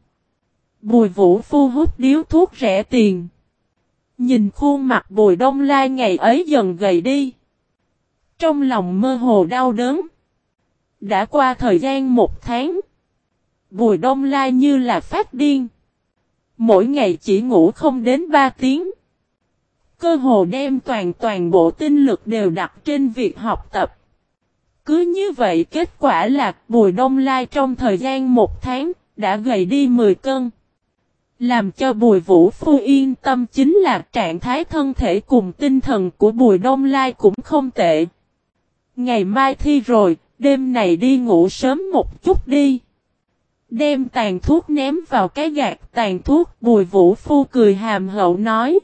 Bùi Vũ Phu hút điếu thuốc rẻ tiền. Nhìn khuôn mặt Bùi Đông Lai ngày ấy dần gầy đi. Trong lòng mơ hồ đau đớn. Đã qua thời gian một tháng. Bùi Đông Lai như là phát điên. Mỗi ngày chỉ ngủ không đến 3 tiếng. Cơ hồ đem toàn toàn bộ tinh lực đều đặt trên việc học tập. Cứ như vậy kết quả là Bùi Đông Lai trong thời gian một tháng đã gầy đi 10 cân. Làm cho Bùi Vũ Phu yên tâm chính là trạng thái thân thể cùng tinh thần của Bùi Đông Lai cũng không tệ. Ngày mai thi rồi, đêm này đi ngủ sớm một chút đi. Đem tàn thuốc ném vào cái gạt tàn thuốc, Bùi Vũ Phu cười hàm hậu nói.